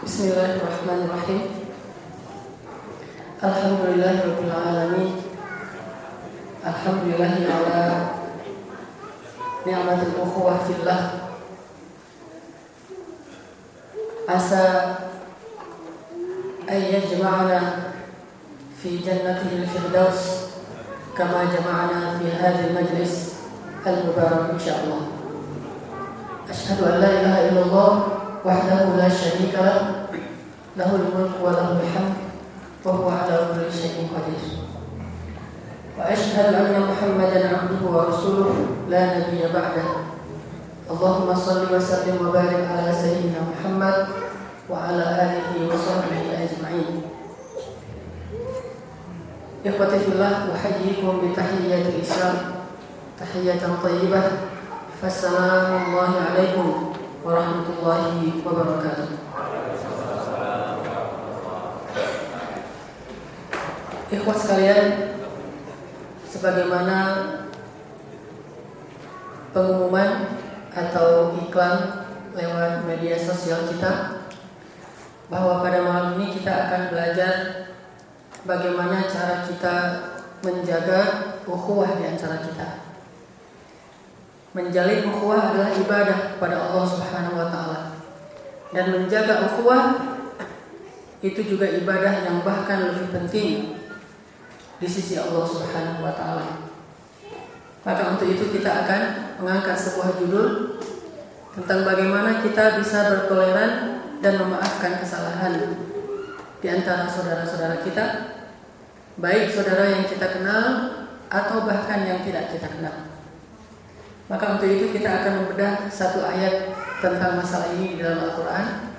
بسم الله الرحمن الرحيم. الحمد لله رب العالمين. الحمد لله على نعمة الأخوة في الله. عسى أن يجمعنا في جنته الفردوس كما جمعنا في هذا المجلس المبارك إن شاء الله. أشهد أن لا إله إلا الله syarika lah lahul mulku wa lahul hamd wa huwa ala kulli syai'in qadir وأشهد أن محمدا عبده ورسوله لا نبي بعده. اللهم صل وسلم وبارك على سيدنا محمد وعلى آله وصحبه أجمعين. إخوتي في الله أحييكم بتحية الإسلام. تحية طيبة. فالسلام الله عليكم. warahmatullahi wabarakatuh. Ikhwas sekalian, sebagaimana pengumuman atau iklan lewat media sosial kita bahwa pada malam ini kita akan belajar bagaimana cara kita menjaga ukhuwah di antara kita. Menjalin ukhuwah adalah ibadah kepada Allah Subhanahu wa taala. Dan menjaga ukhuwah itu juga ibadah yang bahkan lebih penting di sisi Allah Subhanahu wa taala. Maka untuk itu kita akan mengangkat sebuah judul tentang bagaimana kita bisa bertoleran dan memaafkan kesalahan di antara saudara-saudara kita, baik saudara yang kita kenal atau bahkan yang tidak kita kenal. Maka untuk itu kita akan membedah satu ayat tentang masalah ini di dalam Al-Quran.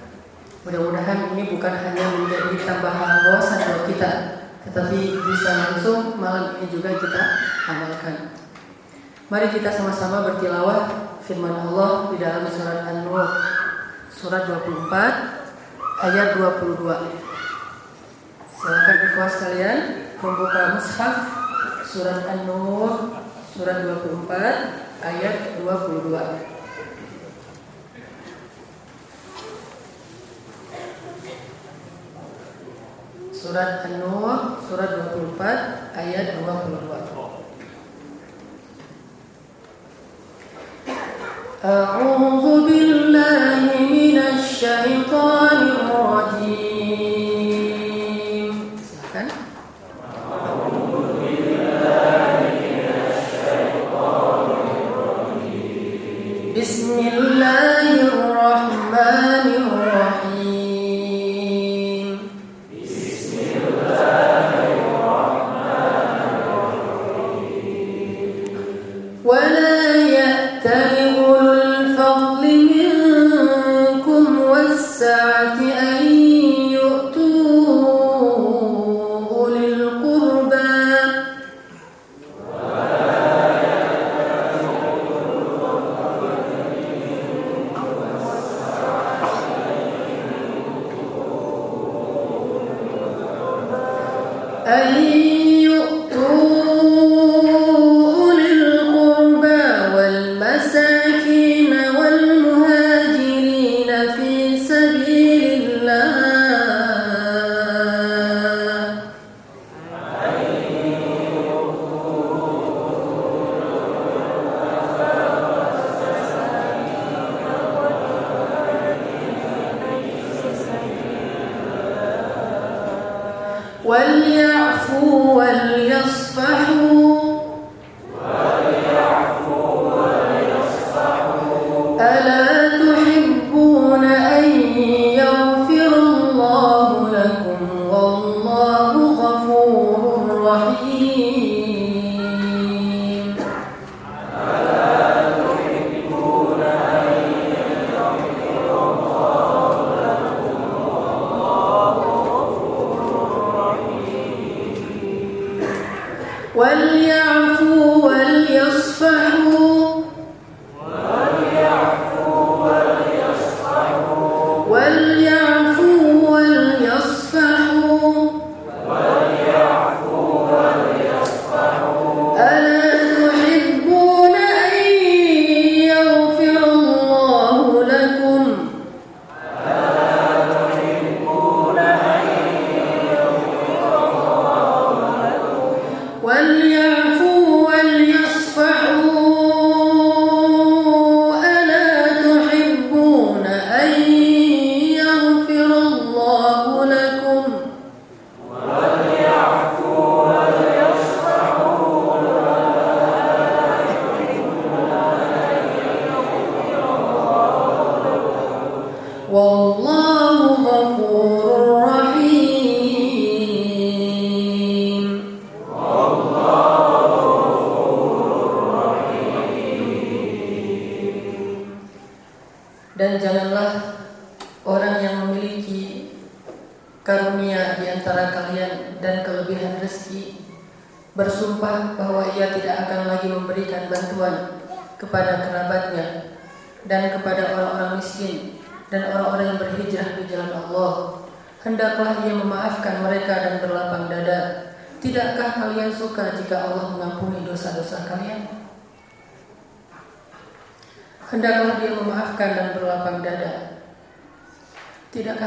Mudah-mudahan ini bukan hanya menjadi tambahan wawasan buat kita, tetapi bisa langsung malam ini juga kita amalkan. Mari kita sama-sama bertilawah firman Allah di dalam surat An-Nur surat 24 ayat 22. Silakan ikhwas sekalian membuka mushaf surat An-Nur surat 24 ayat 22. Surat An-Nur surat 24 ayat 22. A'udzu billahi minasy syaithanir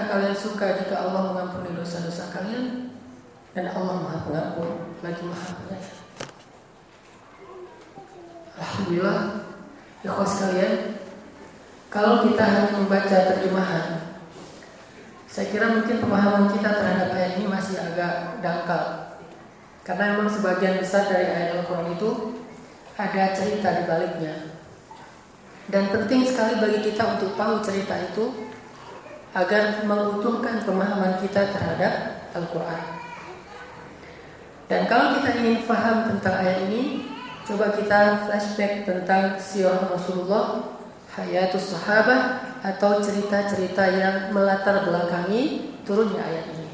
Tidakkah kalian suka jika Allah mengampuni dosa-dosa kalian? dan Allah Maha Pengampun lagi Maha Penyayang. Alhamdulillah, ikhwas sekalian, kalau kita hanya membaca terjemahan, saya kira mungkin pemahaman kita terhadap ayat ini masih agak dangkal. Karena memang sebagian besar dari ayat Al-Quran itu ada cerita di baliknya. Dan penting sekali bagi kita untuk tahu cerita itu agar menguntungkan pemahaman kita terhadap Al-Quran. Dan kalau kita ingin paham tentang ayat ini, coba kita flashback tentang sirah Rasulullah, hayatus sahabah atau cerita-cerita yang melatar belakangi turunnya ayat ini.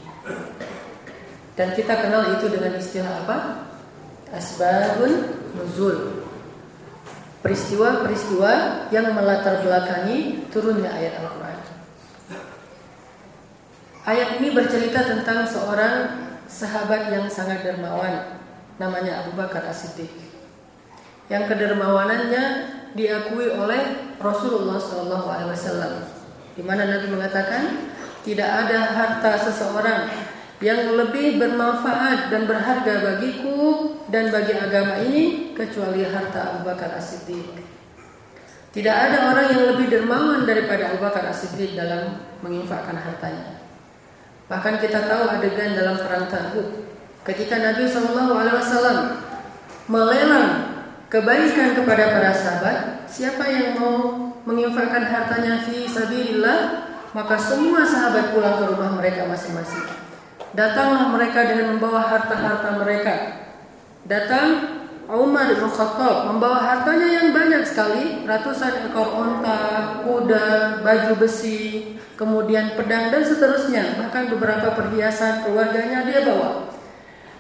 Dan kita kenal itu dengan istilah apa? Asbabun nuzul. Peristiwa-peristiwa yang melatar belakangi turunnya ayat Al-Quran. Ayat ini bercerita tentang seorang sahabat yang sangat dermawan namanya Abu Bakar As-Siddiq. Yang kedermawanannya diakui oleh Rasulullah SAW. Di mana Nabi mengatakan tidak ada harta seseorang yang lebih bermanfaat dan berharga bagiku dan bagi agama ini kecuali harta Abu Bakar As-Siddiq. Tidak ada orang yang lebih dermawan daripada Abu Bakar As-Siddiq dalam menginfakkan hartanya. Bahkan kita tahu adegan dalam perang Tabuk ketika Nabi Shallallahu Alaihi Wasallam melelang kebaikan kepada para sahabat, siapa yang mau menginfakkan hartanya fi sabilillah, maka semua sahabat pulang ke rumah mereka masing-masing. Datanglah mereka dengan membawa harta-harta mereka. Datang Umar bin Khattab membawa hartanya yang banyak sekali, ratusan ekor onta, kuda, baju besi, kemudian pedang dan seterusnya, bahkan beberapa perhiasan keluarganya dia bawa.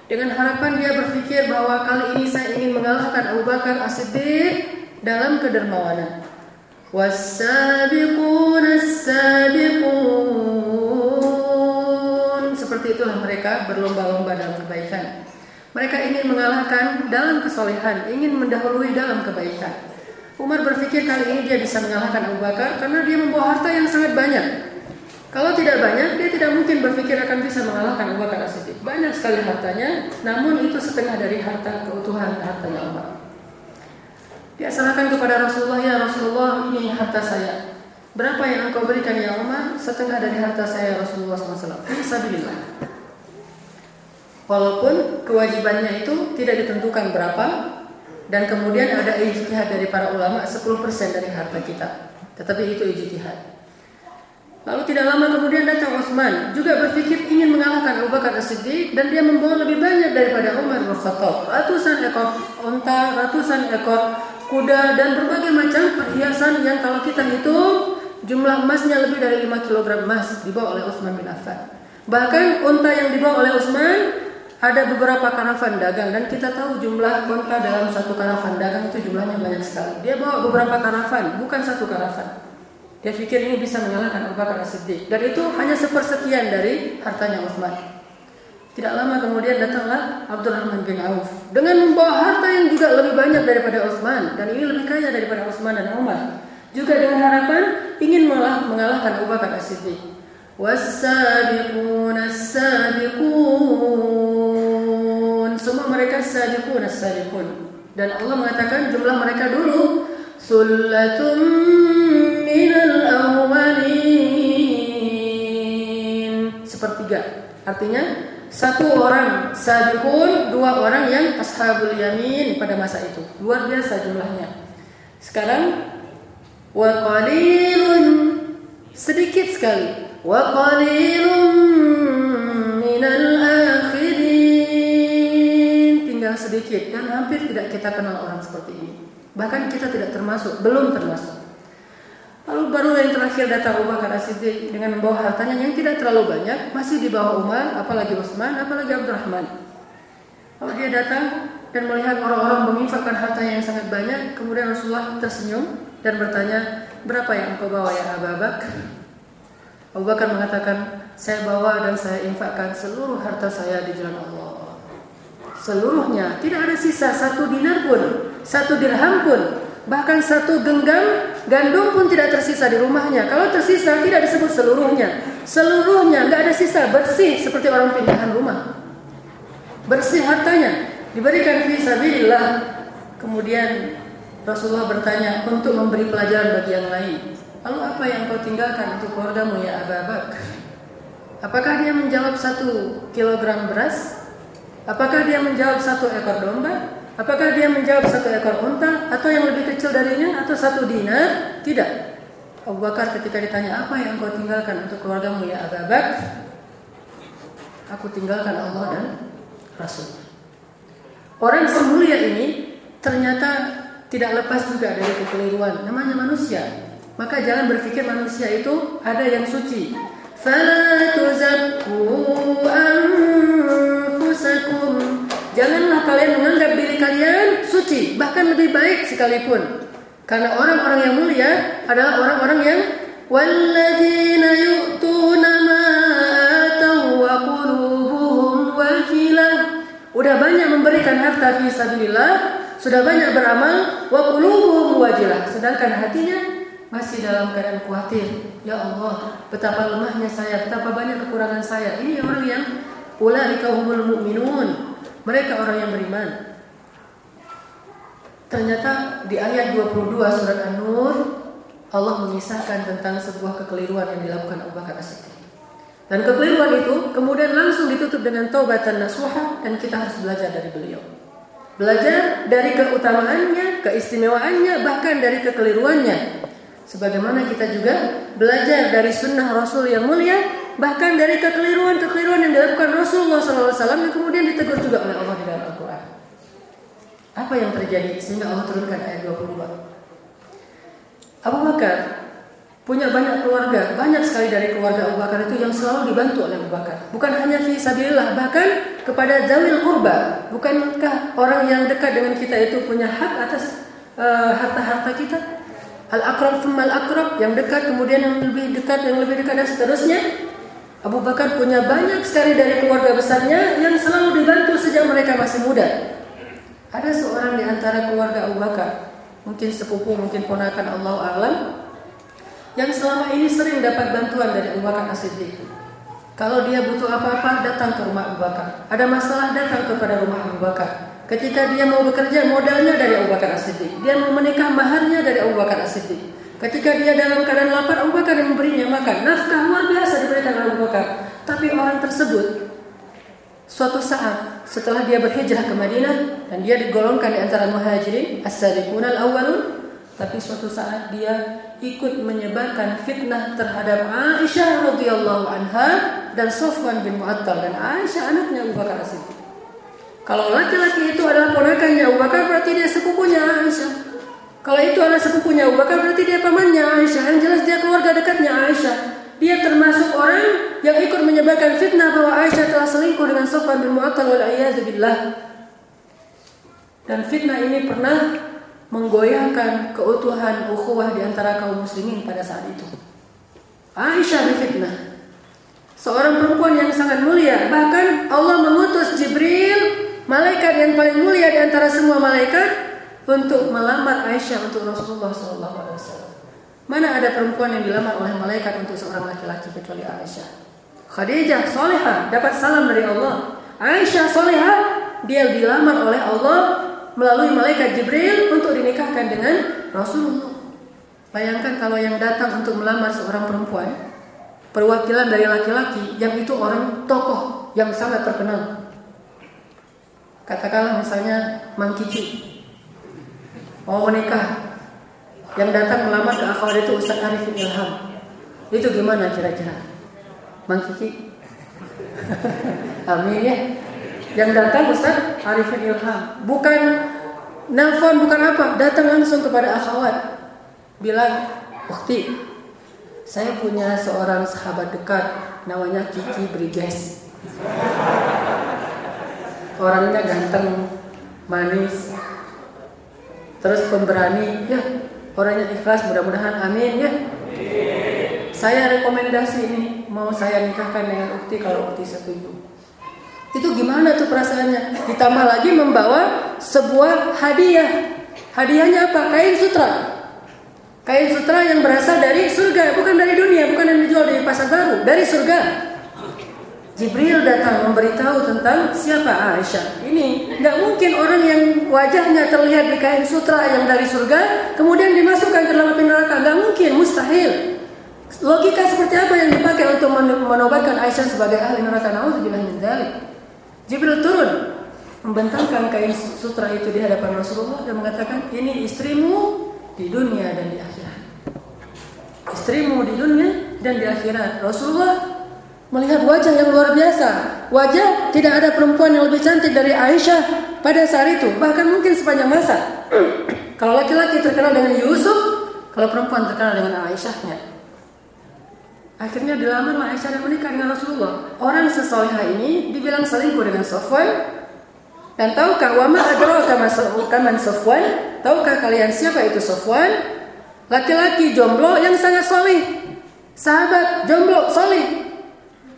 Dengan harapan dia berpikir bahwa kali ini saya ingin mengalahkan Abu Bakar As-Siddiq dalam kedermawanan. Wasabiqun as-sabiqun Seperti itulah mereka berlomba-lomba dalam kebaikan. Mereka ingin mengalahkan dalam kesolehan, ingin mendahului dalam kebaikan. Umar berpikir kali ini dia bisa mengalahkan Abu Bakar karena dia membawa harta yang sangat banyak. Kalau tidak banyak, dia tidak mungkin berpikir akan bisa mengalahkan Abu Bakar As-Siddiq. Banyak sekali hartanya, namun itu setengah dari harta keutuhan hartanya Umar. Dia serahkan kepada Rasulullah, ya Rasulullah ini harta saya. Berapa yang engkau berikan ya Umar? Setengah dari harta saya Rasulullah SAW. Fisabilillah. Walaupun kewajibannya itu tidak ditentukan berapa dan kemudian ada ijtihad dari para ulama 10% dari harta kita. Tetapi itu ijtihad. Lalu tidak lama kemudian datang Utsman juga berpikir ingin mengalahkan Abu Bakar As-Siddiq dan dia membawa lebih banyak daripada Umar bin Khattab. Ratusan ekor onta, ratusan ekor kuda dan berbagai macam perhiasan yang kalau kita hitung jumlah emasnya lebih dari 5 kg emas dibawa oleh Utsman bin Affan. Bahkan unta yang dibawa oleh Utsman ada beberapa karavan dagang dan kita tahu jumlah onta dalam satu karavan dagang itu jumlahnya banyak sekali. Dia bawa beberapa karavan, bukan satu karavan. Dia pikir ini bisa mengalahkan Abu Bakar As-Siddiq dan itu hanya sepersekian dari hartanya Utsman. Tidak lama kemudian datanglah Abdurrahman bin Auf dengan membawa harta yang juga lebih banyak daripada Utsman dan ini lebih kaya daripada Utsman dan Umar. Juga dengan harapan ingin mengalahkan Abu Bakar As-Siddiq. Wasabiqun as-sabiqun. Semua mereka sabiqun as-sabiqun. Dan Allah mengatakan jumlah mereka dulu sulatum minal awwalin. Sepertiga. Artinya satu orang sabiqun, dua orang yang ashabul yamin pada masa itu. Luar biasa jumlahnya. Sekarang wa qalilun sedikit sekali wa qalilum minal akhirin. Tinggal sedikit dan hampir tidak kita kenal orang seperti ini. Bahkan kita tidak termasuk, belum termasuk. Lalu baru yang terakhir datang Abu Bakar As-Siddiq dengan membawa hartanya yang tidak terlalu banyak, masih di bawah Umar, apalagi Utsman, apalagi Abdurrahman. Lalu dia datang dan melihat orang-orang menginfakkan hartanya yang sangat banyak, kemudian Rasulullah tersenyum dan bertanya, "Berapa yang engkau bawa ya Abu Bakar?" Abu Bakar mengatakan, "Saya bawa dan saya infakkan seluruh harta saya di jalan Allah." Seluruhnya, tidak ada sisa satu dinar pun, satu dirham pun, bahkan satu genggam gandum pun tidak tersisa di rumahnya. Kalau tersisa tidak disebut seluruhnya. Seluruhnya nggak ada sisa, bersih seperti orang pindahan rumah. Bersih hartanya, diberikan fi sabilillah. Kemudian Rasulullah bertanya untuk memberi pelajaran bagi yang lain. Lalu apa yang kau tinggalkan untuk keluargamu ya Abu Bakar? Apakah dia menjawab satu kilogram beras? Apakah dia menjawab satu ekor domba? Apakah dia menjawab satu ekor unta atau yang lebih kecil darinya atau satu dinar? Tidak. Abu Bakar ketika ditanya apa yang kau tinggalkan untuk keluargamu ya Abu Bakar? Aku tinggalkan Allah dan Rasul. Orang semulia ini ternyata tidak lepas juga dari kekeliruan. Namanya manusia. Maka jangan berpikir manusia itu ada yang suci. Janganlah kalian menganggap diri kalian suci, bahkan lebih baik sekalipun. Karena orang-orang yang mulia adalah orang-orang yang walladzina yu'tuna ma wa qulubuhum. Udah banyak memberikan harta fi sabilillah, sudah banyak beramal wa qulubuhum wajilah, sedangkan hatinya masih dalam keadaan khawatir. Ya Allah, betapa lemahnya saya, betapa banyak kekurangan saya. Ini orang yang ulaika humul mu'minun. Mereka orang yang beriman. Ternyata di ayat 22 surat An-Nur Allah mengisahkan tentang sebuah kekeliruan yang dilakukan Abu Bakar As-Siddiq. Dan kekeliruan itu kemudian langsung ditutup dengan taubatan nasuha dan kita harus belajar dari beliau. Belajar dari keutamaannya, keistimewaannya, bahkan dari kekeliruannya. Sebagaimana kita juga belajar dari sunnah Rasul yang mulia, bahkan dari kekeliruan-kekeliruan yang dilakukan Rasulullah SAW yang kemudian ditegur juga oleh Allah di dalam Al-Quran. Apa yang terjadi sehingga Allah turunkan ayat 22? Abu Bakar punya banyak keluarga, banyak sekali dari keluarga Abu Bakar itu yang selalu dibantu oleh Abu Bakar. Bukan hanya fi sabilillah, bahkan kepada zawil kurba. Bukankah orang yang dekat dengan kita itu punya hak atas uh, harta-harta kita? Al-akrab al akrab yang dekat kemudian yang lebih dekat yang lebih dekat dan seterusnya. Abu Bakar punya banyak sekali dari keluarga besarnya yang selalu dibantu sejak mereka masih muda. Ada seorang di antara keluarga Abu Bakar, mungkin sepupu, mungkin ponakan Allah alam, yang selama ini sering dapat bantuan dari Abu Bakar As-Siddiq. Kalau dia butuh apa-apa datang ke rumah Abu Bakar. Ada masalah datang kepada rumah Abu Bakar. Ketika dia mau bekerja modalnya dari Abu Bakar As-Siddiq. Dia mau menikah maharnya dari Abu Bakar As-Siddiq. Ketika dia dalam keadaan lapar Abu Bakar yang memberinya makan. Nafkah luar biasa diberikan Abu Bakar. Tapi orang tersebut suatu saat setelah dia berhijrah ke Madinah dan dia digolongkan di antara muhajirin as-sabiqun al-awwalun tapi suatu saat dia ikut menyebarkan fitnah terhadap Aisyah radhiyallahu anha dan Sofwan bin Mu'attal dan Aisyah anaknya Abu Bakar. Kalau laki-laki itu adalah ponakannya Abu Bakar berarti dia sepupunya Aisyah. Kalau itu adalah sepupunya Abu Bakar berarti dia pamannya Aisyah. Yang jelas dia keluarga dekatnya Aisyah. Dia termasuk orang yang ikut menyebarkan fitnah bahwa Aisyah telah selingkuh dengan Sofwan bin Mu'attal wal billah. Dan fitnah ini pernah menggoyahkan keutuhan ukhuwah di antara kaum muslimin pada saat itu. Aisyah difitnah. Seorang perempuan yang sangat mulia, bahkan Allah mengutus Jibril malaikat yang paling mulia di antara semua malaikat untuk melamar Aisyah untuk Rasulullah SAW. Mana ada perempuan yang dilamar oleh malaikat untuk seorang laki-laki kecuali Aisyah? Khadijah soleha dapat salam dari Allah. Aisyah soleha dia dilamar oleh Allah melalui malaikat Jibril untuk dinikahkan dengan Rasulullah. Bayangkan kalau yang datang untuk melamar seorang perempuan, perwakilan dari laki-laki yang itu orang tokoh yang sangat terkenal. Katakanlah misalnya Mang Kici mau menikah, yang datang melamar ke akhwat itu Ustaz Arifin Ilham. Itu gimana kira-kira? Mang Kiki. Amin ya. Yang datang Ustaz Arifin Ilham. Bukan nelfon, bukan apa. Datang langsung kepada akhwat. Bilang, Ukti, saya punya seorang sahabat dekat. Namanya Kiki Briges. Orangnya ganteng, manis, terus pemberani. Ya, orangnya ikhlas. Mudah-mudahan amin ya. Saya rekomendasi ini mau saya nikahkan dengan Ukti kalau Ukti setuju. Itu gimana tuh perasaannya? Ditambah lagi membawa sebuah hadiah. Hadiahnya apa? Kain sutra. Kain sutra yang berasal dari surga, bukan dari dunia, bukan yang dijual di pasar baru, dari surga. Jibril datang memberitahu tentang siapa Aisyah. Ini nggak mungkin orang yang wajahnya terlihat di kain sutra yang dari surga, kemudian dimasukkan ke dalam api neraka. Nggak mungkin, mustahil. Logika seperti apa yang dipakai untuk menobatkan Aisyah sebagai ahli neraka? Nauzubillah min dzalik. Jibril turun membentangkan kain sutra itu di hadapan Rasulullah dan mengatakan ini istrimu di dunia dan di akhirat. Istrimu di dunia dan di akhirat. Rasulullah melihat wajah yang luar biasa. Wajah tidak ada perempuan yang lebih cantik dari Aisyah pada saat itu, bahkan mungkin sepanjang masa. kalau laki-laki terkenal dengan Yusuf, kalau perempuan terkenal dengan Aisyahnya. Akhirnya dilamar Aisyah dan menikah dengan Rasulullah. Orang sesolehah ini dibilang selingkuh dengan Sofwan. Dan tahukah wama adraka kaman Sofwan? Tahukah kalian siapa itu Sofwan? Laki-laki jomblo yang sangat soleh. Sahabat jomblo soleh.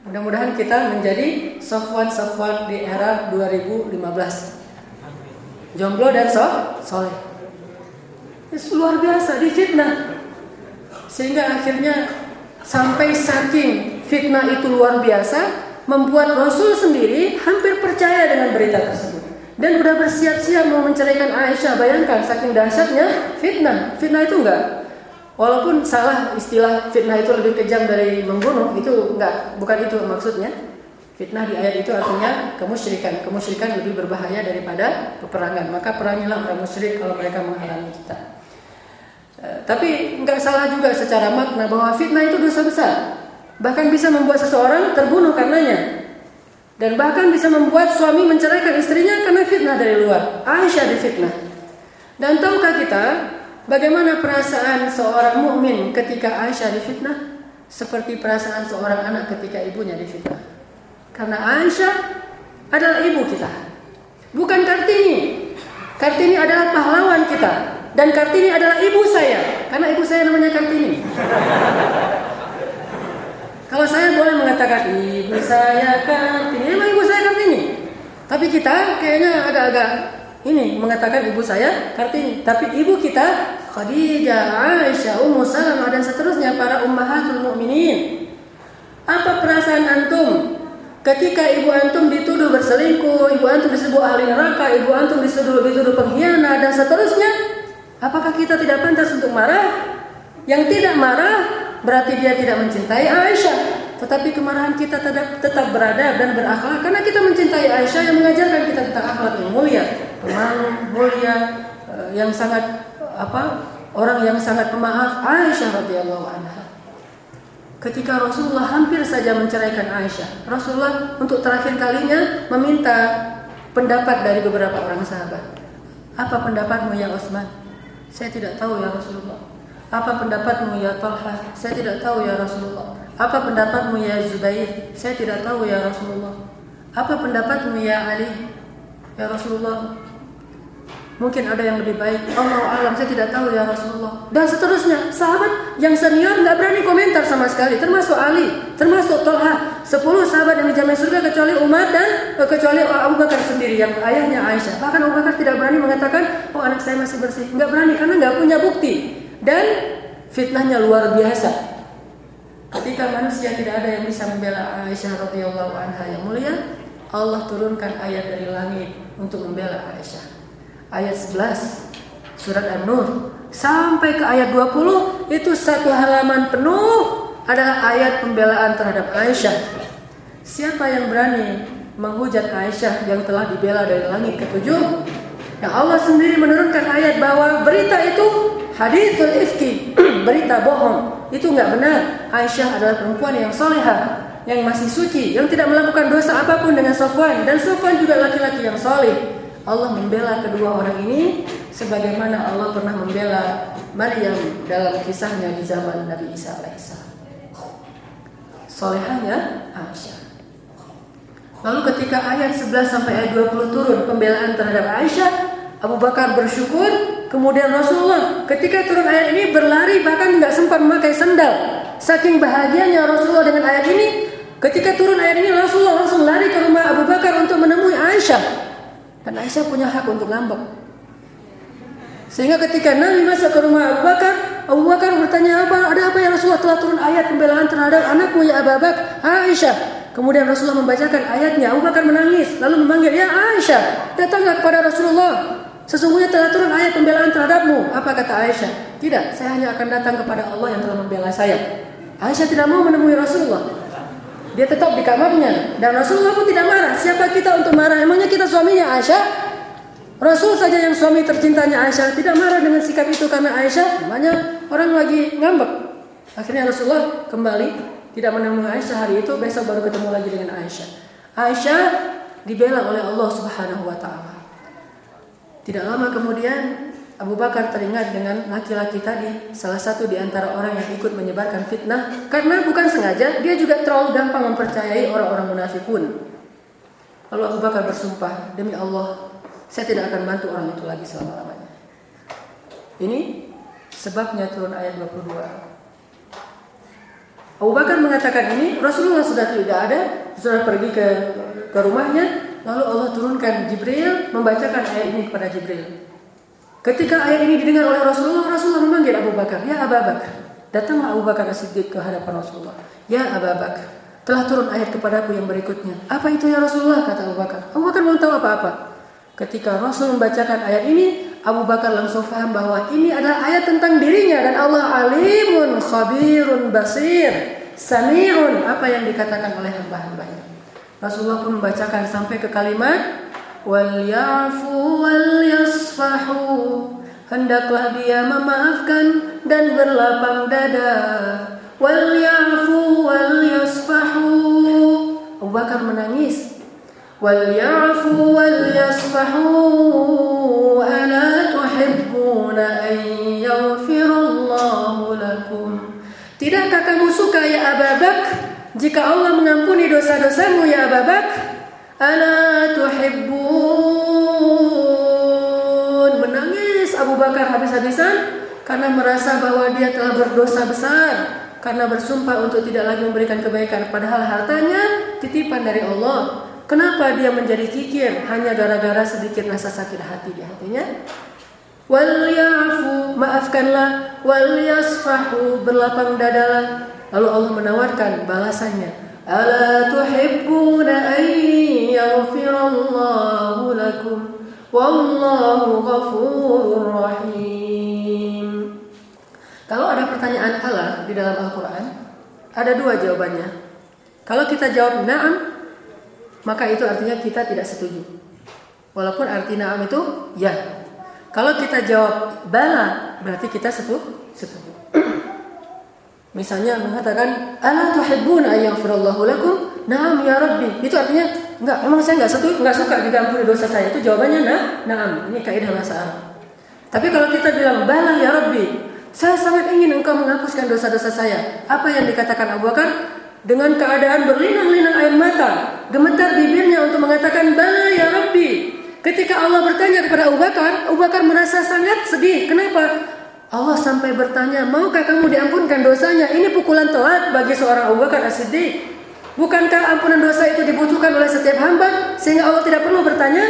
Mudah-mudahan kita menjadi Sofwan-Sofwan di era 2015. Jomblo dan so, soleh. Luar biasa, difitnah. Sehingga akhirnya Sampai saking fitnah itu luar biasa, membuat Rasul sendiri hampir percaya dengan berita tersebut. Dan udah bersiap-siap mau menceraikan Aisyah. Bayangkan saking dahsyatnya fitnah. Fitnah itu enggak Walaupun salah istilah fitnah itu lebih kejam dari membunuh, itu enggak, bukan itu maksudnya. Fitnah di ayat itu artinya kemusyrikan. Kemusyrikan lebih berbahaya daripada peperangan. Maka perangilah orang musyrik kalau mereka menghalangi kita. Eh, tapi nggak salah juga secara makna bahwa fitnah itu dosa besar. Bahkan bisa membuat seseorang terbunuh karenanya. Dan bahkan bisa membuat suami menceraikan istrinya karena fitnah dari luar. Aisyah difitnah. Dan tahukah kita bagaimana perasaan seorang mukmin ketika Aisyah difitnah? Seperti perasaan seorang anak ketika ibunya difitnah. Karena Aisyah adalah ibu kita. Bukan Kartini. Kartini adalah pahlawan kita. Dan Kartini adalah ibu saya, karena ibu saya namanya Kartini. Kalau saya boleh mengatakan ibu saya Kartini, emang ibu saya Kartini. Tapi kita kayaknya agak-agak ini mengatakan ibu saya Kartini. Tapi ibu kita Khadijah, Aisyah, Ummu Salamah dan seterusnya para ummahatul mukminin. Apa perasaan antum ketika ibu antum dituduh berselingkuh, ibu antum disebut ahli neraka, ibu antum dituduh dituduh pengkhianat dan seterusnya? Apakah kita tidak pantas untuk marah? Yang tidak marah berarti dia tidak mencintai Aisyah. Tetapi kemarahan kita tetap, tetap berada dan berakhlak karena kita mencintai Aisyah yang mengajarkan kita tentang akhlak yang mulia, pemalu, mulia, eh, yang sangat apa? Orang yang sangat pemaaf Aisyah radhiyallahu anha. Ketika Rasulullah hampir saja menceraikan Aisyah, Rasulullah untuk terakhir kalinya meminta pendapat dari beberapa orang sahabat. Apa pendapatmu ya Utsman? Saya tidak tahu ya Rasulullah. Apa pendapatmu ya Talha? Saya tidak tahu ya Rasulullah. Apa pendapatmu ya Zubair? Saya tidak tahu ya Rasulullah. Apa pendapatmu ya Ali? Ya Rasulullah, Mungkin ada yang lebih baik. Allah alam saya tidak tahu ya Rasulullah. Dan seterusnya, sahabat yang senior nggak berani komentar sama sekali, termasuk Ali, termasuk Tolha. Sepuluh sahabat yang dijamin surga kecuali Umar dan eh, kecuali Abu Bakar sendiri yang ayahnya Aisyah. Bahkan Abu Bakar tidak berani mengatakan, oh anak saya masih bersih. Nggak berani karena nggak punya bukti. Dan fitnahnya luar biasa. Ketika manusia tidak ada yang bisa membela Aisyah radhiyallahu anha yang mulia, Allah turunkan ayat dari langit untuk membela Aisyah ayat 11 surat An-Nur sampai ke ayat 20 itu satu halaman penuh adalah ayat pembelaan terhadap Aisyah. Siapa yang berani menghujat Aisyah yang telah dibela dari langit ketujuh? Ya Allah sendiri menurunkan ayat bahwa berita itu hadithul ifki, berita bohong. Itu nggak benar. Aisyah adalah perempuan yang solehah yang masih suci, yang tidak melakukan dosa apa pun dengan Sofwan dan Sofwan juga laki-laki yang soleh. Allah membela kedua orang ini sebagaimana Allah pernah membela Maryam dalam kisahnya di zaman Nabi Isa alaihissalam. Solehanya Aisyah. Lalu ketika ayat 11 sampai ayat 20 turun pembelaan terhadap Aisyah, Abu Bakar bersyukur, kemudian Rasulullah ketika turun ayat ini berlari bahkan nggak sempat memakai sendal. Saking bahagianya Rasulullah dengan ayat ini, ketika turun ayat ini Rasulullah langsung lari ke rumah Abu Bakar untuk menemui Aisyah. Dan Aisyah punya hak untuk ngambek. Sehingga ketika Nabi masuk ke rumah Abu Bakar, Abu Bakar bertanya apa? Ada apa ya Rasulullah telah turun ayat pembelaan terhadap anakmu ya Abu Bakar? Aisyah. Kemudian Rasulullah membacakan ayatnya. Abu Bakar menangis, lalu memanggil, "Ya Aisyah, datanglah kepada Rasulullah. Sesungguhnya telah turun ayat pembelaan terhadapmu." Apa kata Aisyah? "Tidak, saya hanya akan datang kepada Allah yang telah membela saya." Aisyah tidak mau menemui Rasulullah. Dia tetap di kamarnya dan Rasulullah pun tidak marah. Siapa kita untuk marah? Emangnya kita suaminya Aisyah? Rasul saja yang suami tercintanya Aisyah tidak marah dengan sikap itu karena Aisyah namanya orang lagi ngambek. Akhirnya Rasulullah kembali tidak menemui Aisyah hari itu, besok baru ketemu lagi dengan Aisyah. Aisyah dibela oleh Allah Subhanahu wa taala. Tidak lama kemudian Abu Bakar teringat dengan laki-laki tadi, salah satu di antara orang yang ikut menyebarkan fitnah, karena bukan sengaja, dia juga terlalu gampang mempercayai orang-orang munafikun. Lalu Abu Bakar bersumpah, demi Allah, saya tidak akan bantu orang itu lagi selama-lamanya. Ini sebabnya turun ayat 22. Abu Bakar mengatakan ini, Rasulullah sudah tidak ada, sudah pergi ke ke rumahnya, lalu Allah turunkan Jibril membacakan ayat ini kepada Jibril. Ketika ayat ini didengar oleh Rasulullah, Rasulullah memanggil Abu Bakar, "Ya Abu Bakar." Datanglah Abu Bakar As-Siddiq ke hadapan Rasulullah. "Ya Abu Bakar, telah turun ayat kepadaku yang berikutnya." "Apa itu ya Rasulullah?" kata Abu Bakar. Abu Bakar belum tahu apa-apa. Ketika Rasul membacakan ayat ini, Abu Bakar langsung faham bahwa ini adalah ayat tentang dirinya dan Allah alimun, khabirun, basir, sami'un, apa yang dikatakan oleh hamba-hambanya. Rasulullah pun membacakan sampai ke kalimat Walyafu walyasfahu. Hendaklah dia memaafkan dan berlapang dada. Walyafu walyasfahu. Abu Bakar menangis. Walyafu walyasfahu. Ala tuhibbuna an yaghfirallahu lakum. Tidakkah kamu suka ya Abu Bakar? Jika Allah mengampuni dosa-dosamu ya Abu Bakar Ala tuhibbun. Menangis Abu Bakar habis-habisan Karena merasa bahwa dia telah berdosa besar Karena bersumpah untuk tidak lagi memberikan kebaikan. Padahal hartanya titipan dari Allah. Kenapa dia menjadi kikir? Hanya gara-gara sedikit rasa sakit hati di hatinya. Walyafu maafkanlah. Walyasfahu berlapang dadalah. Lalu Allah menawarkan balasannya ألا تحبون أن يغفر الله لكم والله غفور رحيم Kalau ada pertanyaan Allah di dalam Al-Quran Ada dua jawabannya Kalau kita jawab na'am Maka itu artinya kita tidak setuju Walaupun arti na'am itu ya Kalau kita jawab bala Berarti kita setuju, setuju. Misalnya mengatakan, "Ala tuhibbuna ayyghfirallahu lakum?" Naam ya Rabbi. Itu artinya, enggak, memang saya enggak setuju, enggak suka diampuni dosa saya. Itu jawabannya nah, naam. Ini kaidah bahasa Arab. Tapi kalau kita bilang, "Bala ya Rabbi," saya sangat ingin engkau menghapuskan dosa-dosa saya. Apa yang dikatakan Abu Bakar? Dengan keadaan berlinang-linang air mata, gemetar bibirnya untuk mengatakan, "Bala ya Rabbi." Ketika Allah bertanya kepada Abu Bakar, Abu Bakar merasa sangat sedih. Kenapa? Allah sampai bertanya, maukah kamu diampunkan dosanya? Ini pukulan telat bagi seorang Abu Bakar As-Siddiq. Bukankah ampunan dosa itu dibutuhkan oleh setiap hamba sehingga Allah tidak perlu bertanya?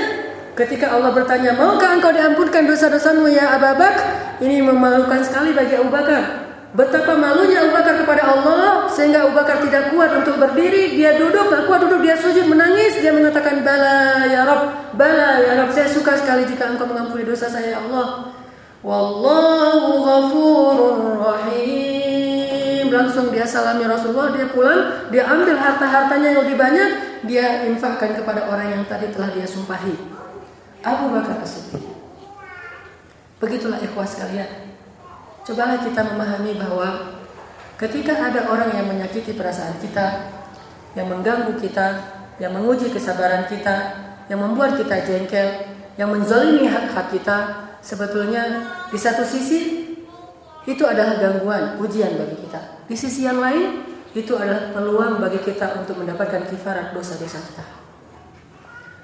Ketika Allah bertanya, maukah engkau diampunkan dosa-dosamu ya Abu Bakar? Ini memalukan sekali bagi Abu Bakar. Betapa malunya Abu Bakar kepada Allah sehingga Abu Bakar tidak kuat untuk berdiri. Dia duduk, tak kuat duduk, dia sujud menangis. Dia mengatakan, Bala ya Rob, Bala ya Rob. Saya suka sekali jika engkau mengampuni dosa saya ya Allah. Wallahu ghafurur rahim. Langsung dia salami Rasulullah, dia pulang, dia ambil harta-hartanya yang lebih banyak, dia infakkan kepada orang yang tadi telah dia sumpahi. Abu Bakar As-Siddiq. Begitulah ikhwas sekalian. Cobalah kita memahami bahwa ketika ada orang yang menyakiti perasaan kita, yang mengganggu kita, yang menguji kesabaran kita, yang membuat kita jengkel, yang menzalimi hak-hak kita, sebetulnya di satu sisi itu adalah gangguan, ujian bagi kita. Di sisi yang lain, itu adalah peluang bagi kita untuk mendapatkan kifarat dosa-dosa kita.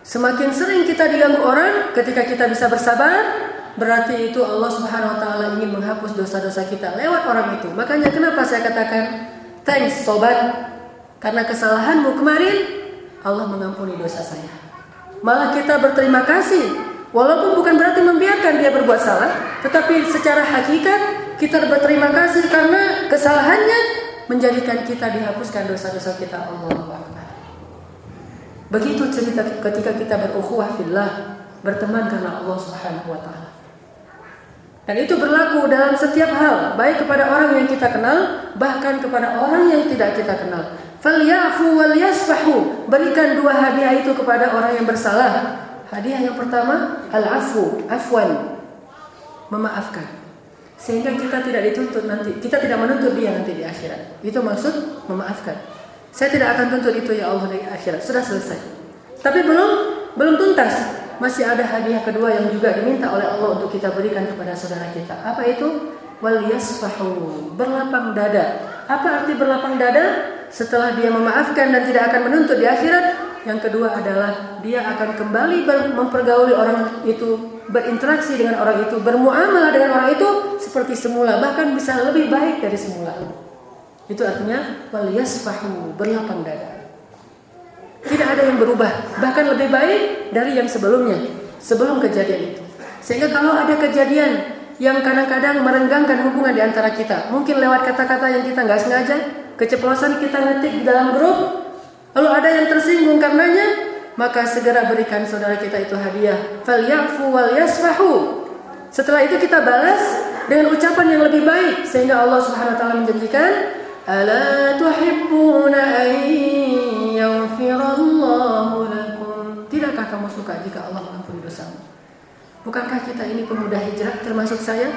Semakin sering kita diganggu orang, ketika kita bisa bersabar, berarti itu Allah Subhanahu wa taala ingin menghapus dosa-dosa kita lewat orang itu. Makanya kenapa saya katakan thanks sobat karena kesalahanmu kemarin Allah mengampuni dosa saya. Malah kita berterima kasih walaupun bukan berarti membiarkan dia berbuat salah, tetapi secara hakikat kita berterima kasih karena kesalahannya menjadikan kita dihapuskan dosa-dosa kita Allah Begitu cerita ketika kita berukhuwah fillah, berteman karena Allah Subhanahu wa taala. Dan itu berlaku dalam setiap hal, baik kepada orang yang kita kenal, bahkan kepada orang yang tidak kita kenal. Falyafu wal yasfahu. Berikan dua hadiah itu kepada orang yang bersalah. Hadiah yang pertama al-afu, afwan. Memaafkan. Sehingga kita tidak dituntut nanti, kita tidak menuntut dia nanti di akhirat. Itu maksud memaafkan. Saya tidak akan tuntut itu ya Allah di akhirat. Sudah selesai. Tapi belum belum tuntas. Masih ada hadiah kedua yang juga diminta oleh Allah untuk kita berikan kepada saudara kita. Apa itu? Wal yasfahu, berlapang dada. Apa arti berlapang dada? Setelah dia memaafkan dan tidak akan menuntut di akhirat, yang kedua adalah dia akan kembali mempergauli orang itu berinteraksi dengan orang itu, bermuamalah dengan orang itu seperti semula, bahkan bisa lebih baik dari semula. Itu artinya wal yasfahu, berlapang dada. Tidak ada yang berubah, bahkan lebih baik dari yang sebelumnya, sebelum kejadian itu. Sehingga kalau ada kejadian yang kadang-kadang merenggangkan hubungan di antara kita, mungkin lewat kata-kata yang kita nggak sengaja, keceplosan kita ngetik di dalam grup, lalu ada yang tersinggung karenanya, maka segera berikan saudara kita itu hadiah. Falyafu wal yasfahu. Setelah itu kita balas dengan ucapan yang lebih baik sehingga Allah Subhanahu wa taala menjanjikan, "Ala tuhibbuna an yaghfirallahu lakum?" Tidakkah kamu suka jika Allah mengampuni dosamu? Bukankah kita ini pemuda hijrah termasuk saya?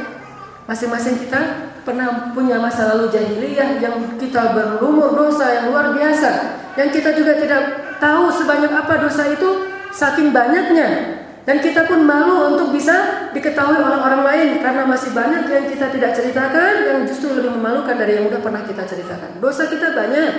Masing-masing kita pernah punya masa lalu jahiliyah yang kita berlumur dosa yang luar biasa, yang kita juga tidak tahu sebanyak apa dosa itu saking banyaknya dan kita pun malu untuk bisa diketahui oleh orang lain karena masih banyak yang kita tidak ceritakan yang justru lebih memalukan dari yang sudah pernah kita ceritakan. Dosa kita banyak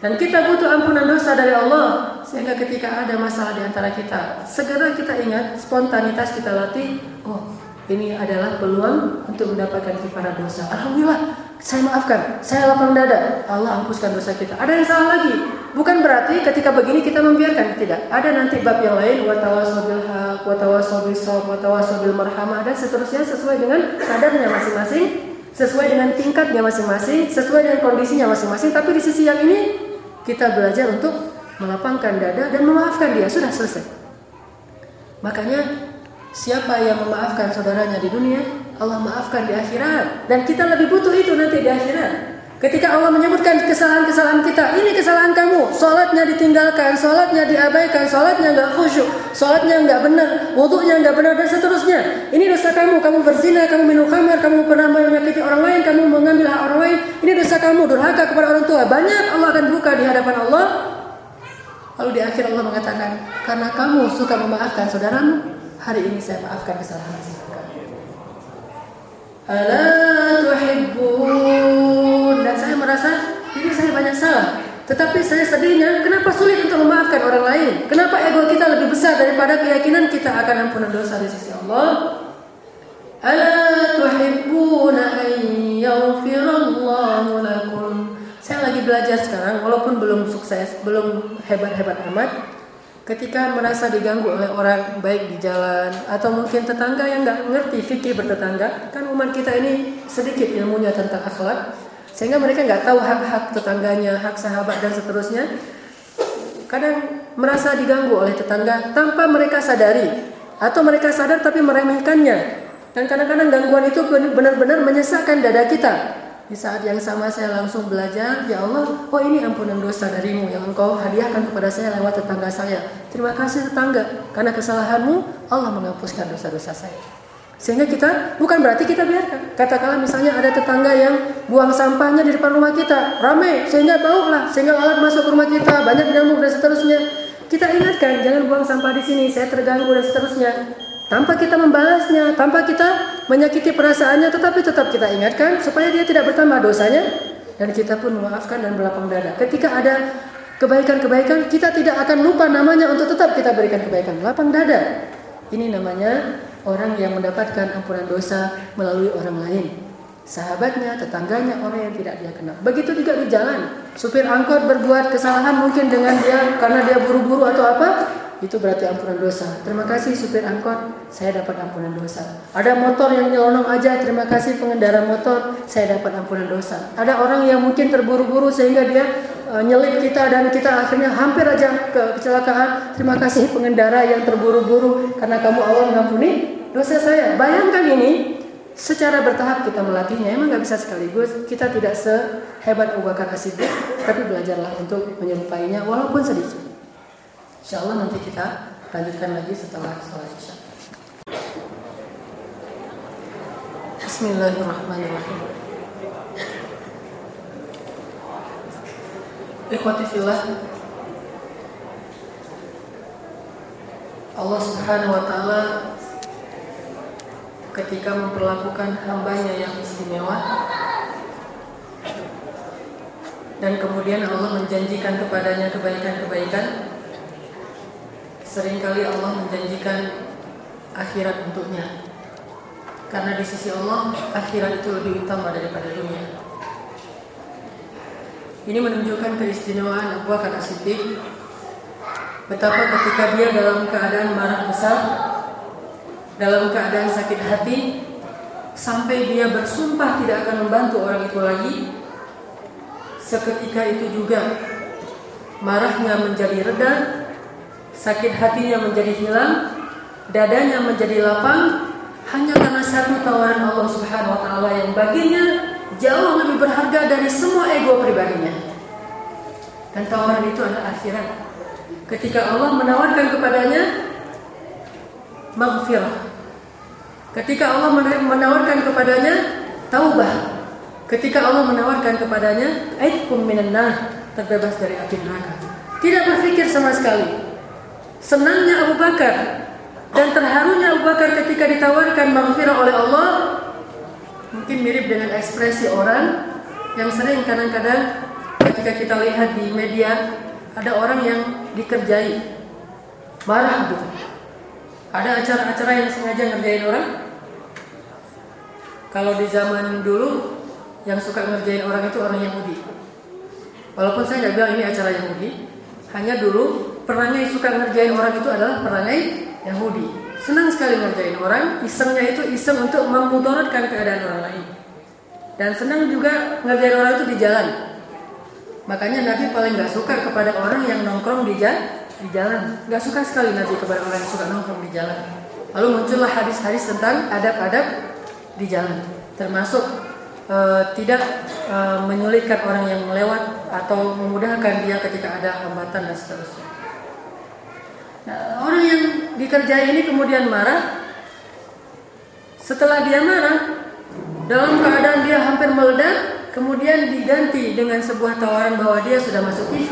dan kita butuh ampunan dosa dari Allah sehingga ketika ada masalah di antara kita segera kita ingat spontanitas kita latih. Oh, ini adalah peluang untuk mendapatkan kifarat dosa. Alhamdulillah, saya maafkan, saya lapang dada. Allah hapuskan dosa kita. Ada yang salah lagi. Bukan berarti ketika begini kita membiarkan tidak. Ada nanti bab yang lain watawasobil hak, watawasobil sob, watawasobil marhamah dan seterusnya sesuai dengan kadarnya masing-masing, sesuai dengan tingkatnya masing-masing, sesuai dengan kondisinya masing-masing. Tapi di sisi yang ini kita belajar untuk melapangkan dada dan memaafkan dia sudah selesai. Makanya siapa yang memaafkan saudaranya di dunia, Allah maafkan di akhirat dan kita lebih butuh itu nanti di akhirat. Ketika Allah menyebutkan kesalahan-kesalahan kita, ini kesalahan kamu. Sholatnya ditinggalkan, sholatnya diabaikan, sholatnya nggak khusyuk, sholatnya nggak benar, wudhunya nggak benar dan seterusnya. Ini dosa kamu, kamu berzina, kamu minum khamar, kamu pernah menyakiti orang lain, kamu mengambil hak orang lain. Ini dosa kamu, durhaka kepada orang tua. Banyak Allah akan buka di hadapan Allah. Lalu di akhir Allah mengatakan, karena kamu suka memaafkan saudaramu, hari ini saya maafkan kesalahan kamu. Ala tuhibbun dan saya merasa ini saya banyak salah. Tetapi saya sedihnya, kenapa sulit untuk memaafkan orang lain? Kenapa ego kita lebih besar daripada keyakinan kita akan ampunan dosa di sisi Allah? Ala tuhibbuna an lakum. Saya lagi belajar sekarang, walaupun belum sukses, belum hebat-hebat amat. Ketika merasa diganggu oleh orang baik di jalan atau mungkin tetangga yang nggak ngerti fikih bertetangga, kan umat kita ini sedikit ilmunya tentang akhlak sehingga mereka nggak tahu hak-hak tetangganya, hak sahabat dan seterusnya. Kadang merasa diganggu oleh tetangga tanpa mereka sadari atau mereka sadar tapi meremehkannya. Dan kadang-kadang gangguan itu benar-benar menyesakkan dada kita. Di saat yang sama saya langsung belajar, ya Allah, oh ini ampunan dosa darimu yang engkau hadiahkan kepada saya lewat tetangga saya. Terima kasih tetangga, karena kesalahanmu Allah menghapuskan dosa-dosa saya. Sehingga kita bukan berarti kita biarkan. Katakanlah misalnya ada tetangga yang buang sampahnya di depan rumah kita, ramai sehingga bau lah, sehingga alat masuk rumah kita, banyak nyamuk dan seterusnya. Kita ingatkan jangan buang sampah di sini, saya terganggu dan seterusnya. Tanpa kita membalasnya, tanpa kita menyakiti perasaannya, tetapi tetap kita ingatkan supaya dia tidak bertambah dosanya dan kita pun memaafkan dan berlapang dada. Ketika ada kebaikan-kebaikan, kita tidak akan lupa namanya untuk tetap kita berikan kebaikan. Lapang dada. Ini namanya orang yang mendapatkan ampunan dosa melalui orang lain. Sahabatnya, tetangganya, orang yang tidak dia kenal. Begitu juga di jalan. Supir angkot berbuat kesalahan mungkin dengan dia karena dia buru-buru atau apa, itu berarti ampunan dosa. Terima kasih supir angkot, saya dapat ampunan dosa. Ada motor yang nyelonong aja, terima kasih pengendara motor, saya dapat ampunan dosa. Ada orang yang mungkin terburu-buru sehingga dia e, nyelip kita dan kita akhirnya hampir aja ke kecelakaan. Terima kasih pengendara yang terburu-buru karena kamu Allah mengampuni dosa saya. Bayangkan ini, secara bertahap kita melatihnya. Emang nggak bisa sekaligus. Kita tidak sehebat Abu Bakar tapi belajarlah untuk menyerupainya walaupun sedikit. Insya Allah nanti kita lanjutkan lagi setelah sholat isya. Bismillahirrahmanirrahim. Ikhwati fillah Allah Subhanahu wa taala ketika memperlakukan hambanya yang istimewa dan kemudian Allah menjanjikan kepadanya kebaikan-kebaikan sering kali Allah menjanjikan akhirat untuknya. Karena di sisi Allah akhirat itu lebih utama daripada dunia. Ini menunjukkan keistimewaan Abu Bakar As-Siddiq. Betapa ketika dia dalam keadaan marah besar dalam keadaan sakit hati sampai dia bersumpah tidak akan membantu orang itu lagi seketika itu juga marahnya menjadi reda sakit hatinya menjadi hilang dadanya menjadi lapang hanya karena satu tawaran Allah Subhanahu wa taala yang baginya jauh lebih berharga dari semua ego pribadinya dan tawaran itu adalah akhirat ketika Allah menawarkan kepadanya maghfirah Ketika Allah menawarkan kepadanya taubah. Ketika Allah menawarkan kepadanya aitkum minan terbebas dari api neraka. Tidak berpikir sama sekali. Senangnya Abu Bakar dan terharunya Abu Bakar ketika ditawarkan maghfirah oleh Allah mungkin mirip dengan ekspresi orang yang sering kadang-kadang ketika kita lihat di media ada orang yang dikerjai marah gitu ada acara-acara yang sengaja ngerjain orang? Kalau di zaman dulu yang suka ngerjain orang itu orang Yahudi. Walaupun saya nggak bilang ini acara Yahudi, hanya dulu perangai suka ngerjain orang itu adalah perangai Yahudi. Senang sekali ngerjain orang, isengnya itu iseng untuk memudaratkan keadaan orang lain. Dan senang juga ngerjain orang itu di jalan. Makanya Nabi paling nggak suka kepada orang yang nongkrong di jalan di jalan. Gak suka sekali Nabi kepada orang yang suka nongkrong di jalan. Lalu muncullah hadis-hadis tentang adab-adab di jalan, termasuk uh, tidak uh, menyulitkan orang yang melewat atau memudahkan dia ketika ada hambatan dan seterusnya. Nah, orang yang dikerjai ini kemudian marah. Setelah dia marah, dalam keadaan dia hampir meledak, kemudian diganti dengan sebuah tawaran bahwa dia sudah masuk TV,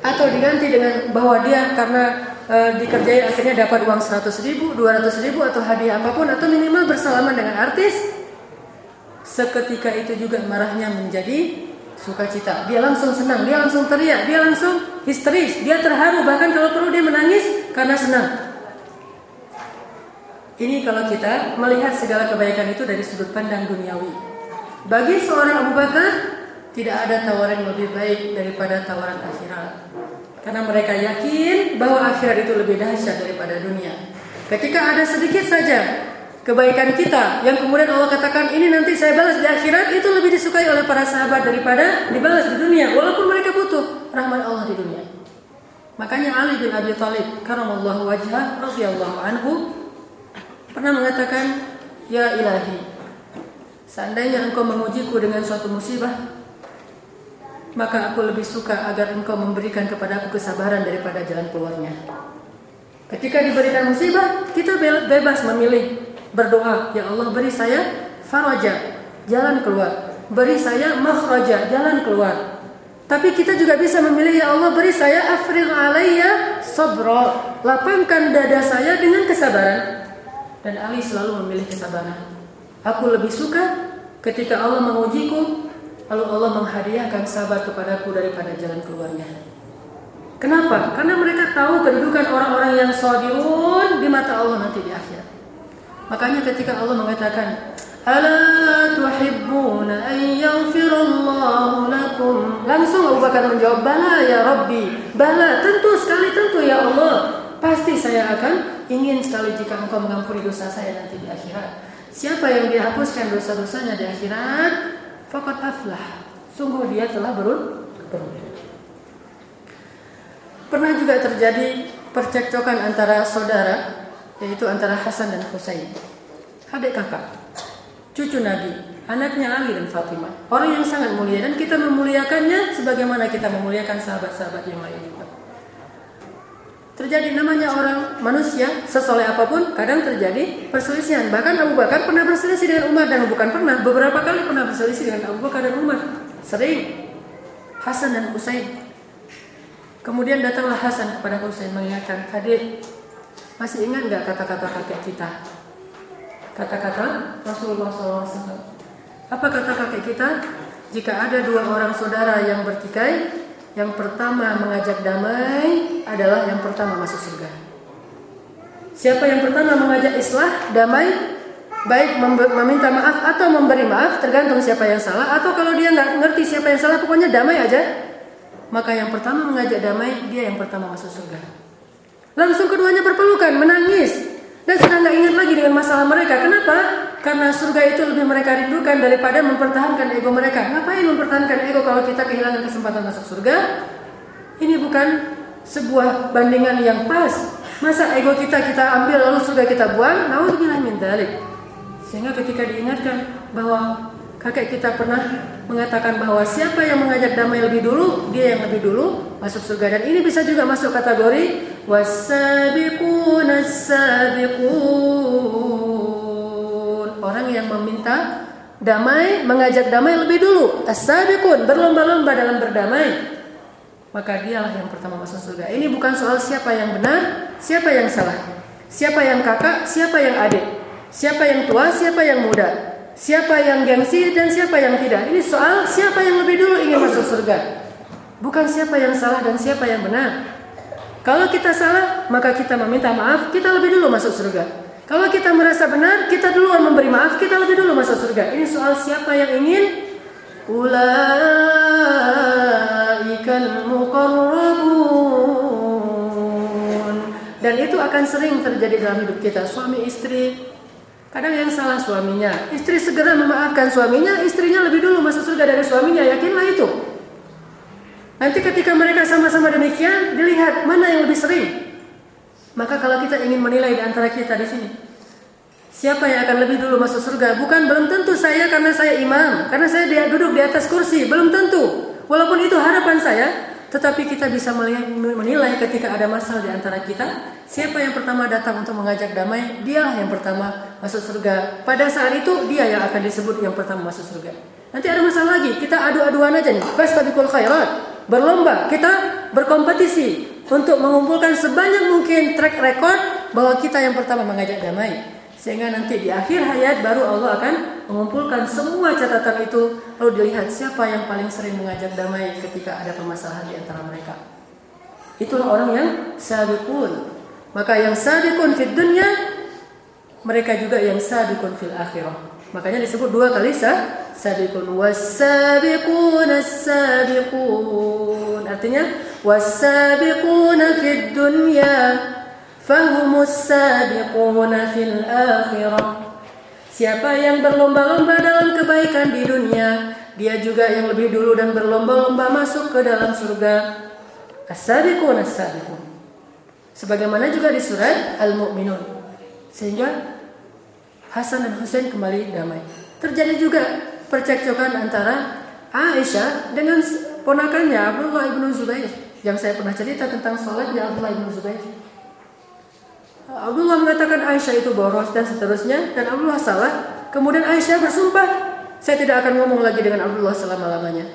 atau diganti dengan bahwa dia karena e, dikerjai akhirnya dapat uang 100 ribu, 200 ribu atau hadiah apa pun atau minimal bersalaman dengan artis. Seketika itu juga marahnya menjadi sukacita. Dia langsung senang, dia langsung teriak, dia langsung histeris, dia terharu bahkan kalau perlu dia menangis karena senang ini kalau kita melihat segala kebaikan itu dari sudut pandang duniawi bagi seorang Abu Bakar tidak ada tawaran yang lebih baik daripada tawaran akhirat. Karena mereka yakin bahwa akhirat itu lebih dahsyat daripada dunia. Ketika ada sedikit saja kebaikan kita yang kemudian Allah katakan ini nanti saya balas di akhirat itu lebih disukai oleh para sahabat daripada dibalas di dunia walaupun mereka butuh rahmat Allah di dunia. Makanya Ali bin Abi Thalib karamallahu wajhah radhiyallahu anhu pernah mengatakan ya ilahi seandainya engkau mengujiku dengan suatu musibah maka aku lebih suka agar engkau memberikan kepada aku kesabaran daripada jalan keluarnya. Ketika diberikan musibah, kita bebas memilih berdoa, ya Allah beri saya faraja, jalan keluar. Beri saya makhraja, jalan keluar. Tapi kita juga bisa memilih ya Allah beri saya afril alayya sabra. Lapangkan dada saya dengan kesabaran. Dan Ali selalu memilih kesabaran. Aku lebih suka ketika Allah mengujiku lalu Allah menghadiahkan sabar kepadaku daripada jalan keluarnya. Kenapa? Karena mereka tahu kedudukan orang-orang yang sabirun di mata Allah nanti di akhir. Makanya ketika Allah mengatakan, "Ala tuhibbuna an yaghfirallahu lakum?" Langsung Abu Bakar menjawab, "Bala ya Rabbi." Bala, tentu sekali tentu ya Allah. Pasti saya akan ingin sekali jika Engkau mengampuni dosa saya nanti di akhirat. Siapa yang dihapuskan dosa-dosanya di akhirat, fakat aflah. Sungguh dia telah beruntung. Pernah juga terjadi percekcokan antara saudara, yaitu antara Hasan dan Husain. Adik kakak, cucu Nabi, anaknya Ali dan Fatimah. Orang yang sangat mulia dan kita memuliakannya sebagaimana kita memuliakan sahabat-sahabat yang lain juga. Terjadi namanya orang manusia, sesoleh apa pun, kadang terjadi perselisihan. Bahkan Abu Bakar pernah berselisih dengan Umar dan bukan pernah, beberapa kali pernah berselisih dengan Abu Bakar dan Umar. Sering. Hasan dan Husain Kemudian datanglah Hasan kepada Husain mengingatkan, adik masih ingat nggak kata-kata kakek kita? Kata-kata Rasulullah SAW. Apa kata kakek kita? Jika ada dua orang saudara yang bertikai, yang pertama mengajak damai adalah yang pertama masuk surga. Siapa yang pertama mengajak islah, damai, baik meminta maaf atau memberi maaf, tergantung siapa yang salah. Atau kalau dia nggak ngerti siapa yang salah, pokoknya damai aja maka yang pertama mengajak damai dia yang pertama masuk surga. Langsung keduanya berpelukan, menangis dan sudah nggak ingat lagi dengan masalah mereka. Kenapa? Karena surga itu lebih mereka rindukan daripada mempertahankan ego mereka. Ngapain mempertahankan ego kalau kita kehilangan kesempatan masuk surga? Ini bukan sebuah bandingan yang pas. Masa ego kita kita ambil lalu surga kita buang? Nauzubillah min dzalik. Sehingga ketika diingatkan bahwa kakek kita pernah mengatakan bahwa siapa yang mengajak damai lebih dulu, dia yang lebih dulu masuk surga. Dan ini bisa juga masuk kategori wasabiqun sabiqun Orang yang meminta damai, mengajak damai lebih dulu. As-sabiqun, berlomba-lomba dalam berdamai. Maka dialah yang pertama masuk surga. Ini bukan soal siapa yang benar, siapa yang salah. Siapa yang kakak, siapa yang adik. Siapa yang tua, siapa yang muda siapa yang gengsi dan siapa yang tidak. Ini soal siapa yang lebih dulu ingin masuk surga. Bukan siapa yang salah dan siapa yang benar. Kalau kita salah, maka kita meminta maaf, kita lebih dulu masuk surga. Kalau kita merasa benar, kita duluan memberi maaf, kita lebih dulu masuk surga. Ini soal siapa yang ingin ulaikal muqarrabun. Dan itu akan sering terjadi dalam hidup kita, suami istri, Kadang yang salah suaminya, istri segera memaafkan suaminya, istrinya lebih dulu masuk surga dari suaminya, yakinlah itu. Nanti ketika mereka sama-sama demikian, dilihat mana yang lebih sering. Maka kalau kita ingin menilai di antara kita di sini, siapa yang akan lebih dulu masuk surga? Bukan belum tentu saya karena saya imam, karena saya duduk di atas kursi, belum tentu. Walaupun itu harapan saya, tetapi kita bisa menilai ketika ada masalah di antara kita, siapa yang pertama datang untuk mengajak damai, dialah yang pertama masuk surga. Pada saat itu dia yang akan disebut yang pertama masuk surga. Nanti ada masalah lagi, kita adu-aduan aja nih. Fastabiqul khairat. Berlomba, kita berkompetisi untuk mengumpulkan sebanyak mungkin track record bahwa kita yang pertama mengajak damai. Sehingga nanti di akhir hayat baru Allah akan mengumpulkan semua catatan itu lalu dilihat siapa yang paling sering mengajak damai ketika ada permasalahan di antara mereka. Itulah orang yang sabiqun. Maka yang sabiqun fid dunya mereka juga yang sabiqun fil akhirah. Makanya disebut dua kali sah sabiqun was-sabiqun as-sabiqun. Artinya was-sabiqun fid dunya fahumus sabiquna fil akhirah Siapa yang berlomba-lomba dalam kebaikan di dunia, dia juga yang lebih dulu dan berlomba-lomba masuk ke dalam surga. As-sabiqun as-sabiqun. Sebagaimana juga di surat Al-Mu'minun. Sehingga Hasan dan Husain kembali damai. Terjadi juga percekcokan antara Aisyah dengan ponakannya Abdullah ibnu Zubair yang saya pernah cerita tentang sholatnya Abdullah ibnu Zubair. Abdullah mengatakan Aisyah itu boros dan seterusnya dan Abdullah salah. Kemudian Aisyah bersumpah, saya tidak akan ngomong lagi dengan Abdullah selama-lamanya.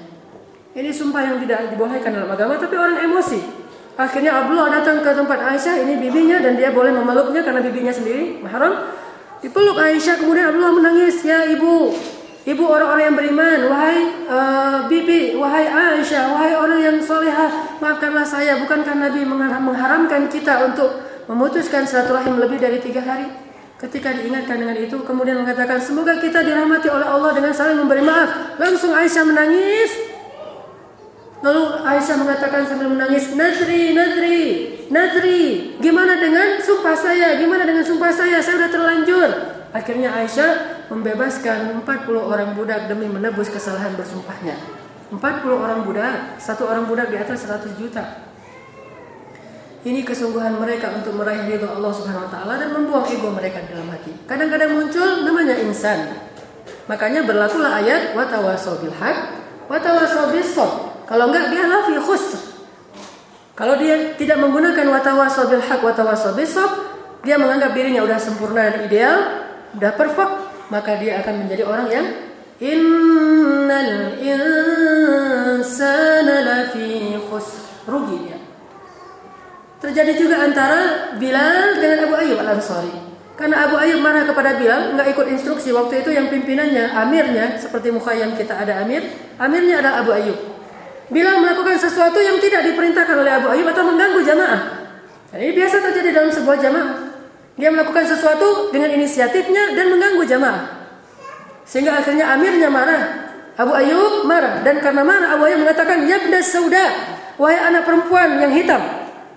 Ini sumpah yang tidak dibolehkan dalam agama tapi orang emosi. Akhirnya Abdullah datang ke tempat Aisyah, ini bibinya dan dia boleh memeluknya karena bibinya sendiri mahram. Dipeluk Aisyah kemudian Abdullah menangis, "Ya ibu, ibu orang-orang yang beriman, wahai uh, bibi, wahai Aisyah, wahai orang yang solehah, maafkanlah saya, bukankah Nabi mengharamkan kita untuk memutuskan silaturahim lebih dari tiga hari?" Ketika diingatkan dengan itu, kemudian mengatakan, "Semoga kita dirahmati oleh Allah dengan saling memberi maaf." Langsung Aisyah menangis. Lalu Aisyah mengatakan sambil menangis, "Nadri, Nadri, Nadri, gimana dengan sumpah saya? Gimana dengan sumpah saya? Saya sudah terlanjur." Akhirnya Aisyah membebaskan 40 orang budak demi menebus kesalahan bersumpahnya. 40 orang budak, satu orang budak di atas 100 juta. Ini kesungguhan mereka untuk meraih ridho Allah Subhanahu wa taala dan membuang ego mereka dalam hati. Kadang-kadang muncul namanya insan. Makanya berlakulah ayat wa tawasau bil haq wa Kalau enggak dia lafi khusr. Kalau dia tidak menggunakan wa tawasau bil haq bis dia menganggap dirinya sudah sempurna dan ideal, sudah perfect, maka dia akan menjadi orang yang innal insana lafi khusr. Rugi dia. Terjadi juga antara Bilal dengan Abu Ayyub Al-Ansari. Karena Abu Ayyub marah kepada Bilal, nggak ikut instruksi. Waktu itu yang pimpinannya, amirnya, seperti Mukhayyam kita ada amir, amirnya adalah Abu Ayyub. Bilal melakukan sesuatu yang tidak diperintahkan oleh Abu Ayyub atau mengganggu jamaah. Ini biasa terjadi dalam sebuah jamaah. Dia melakukan sesuatu dengan inisiatifnya dan mengganggu jamaah. Sehingga akhirnya amirnya marah. Abu Ayyub marah dan karena marah Abu Ayyub mengatakan, "Ya sauda, wahai anak perempuan yang hitam."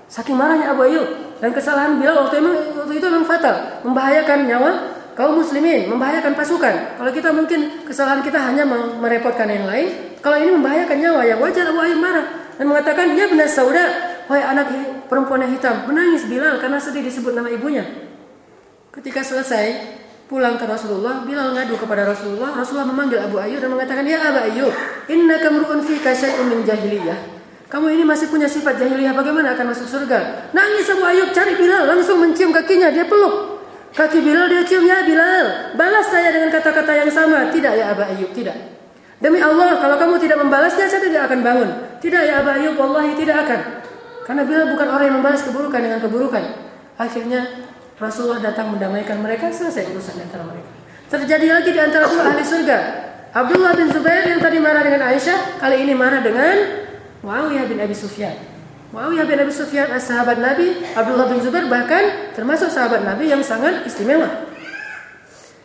Saking marahnya Abu Ayyub dan kesalahan Bilal waktu itu, waktu itu memang fatal, membahayakan nyawa kaum muslimin, membahayakan pasukan. Kalau kita mungkin kesalahan kita hanya merepotkan yang lain, kalau ini membahayakan nyawa yang wajar Abu Ayyub marah dan mengatakan, "Ya benar sauda, wahai anak perempuan yang hitam." Menangis Bilal karena sedih disebut nama ibunya. Ketika selesai pulang ke Rasulullah, Bilal ngadu kepada Rasulullah. Rasulullah memanggil Abu Ayyub dan mengatakan, "Ya Abu Ayyub, inna kamruun fika syai'un min jahiliyah." Kamu ini masih punya sifat jahiliyah bagaimana akan masuk surga? Nangis Abu Ayub cari Bilal langsung mencium kakinya dia peluk. Kaki Bilal dia cium ya Bilal. Balas saya dengan kata-kata yang sama. Tidak ya Abu Ayub tidak. Demi Allah kalau kamu tidak membalasnya saya tidak akan bangun. Tidak ya Abu Ayub wallahi tidak akan. Karena Bilal bukan orang yang membalas keburukan dengan keburukan. Akhirnya Rasulullah datang mendamaikan mereka selesai urusan antara mereka. Terjadi lagi di antara dua ahli surga. Abdullah bin Zubair yang tadi marah dengan Aisyah kali ini marah dengan Muawiyah bin Abi Sufyan. Muawiyah bin Abi Sufyan sahabat Nabi, Abdullah bin Zubair bahkan termasuk sahabat Nabi yang sangat istimewa.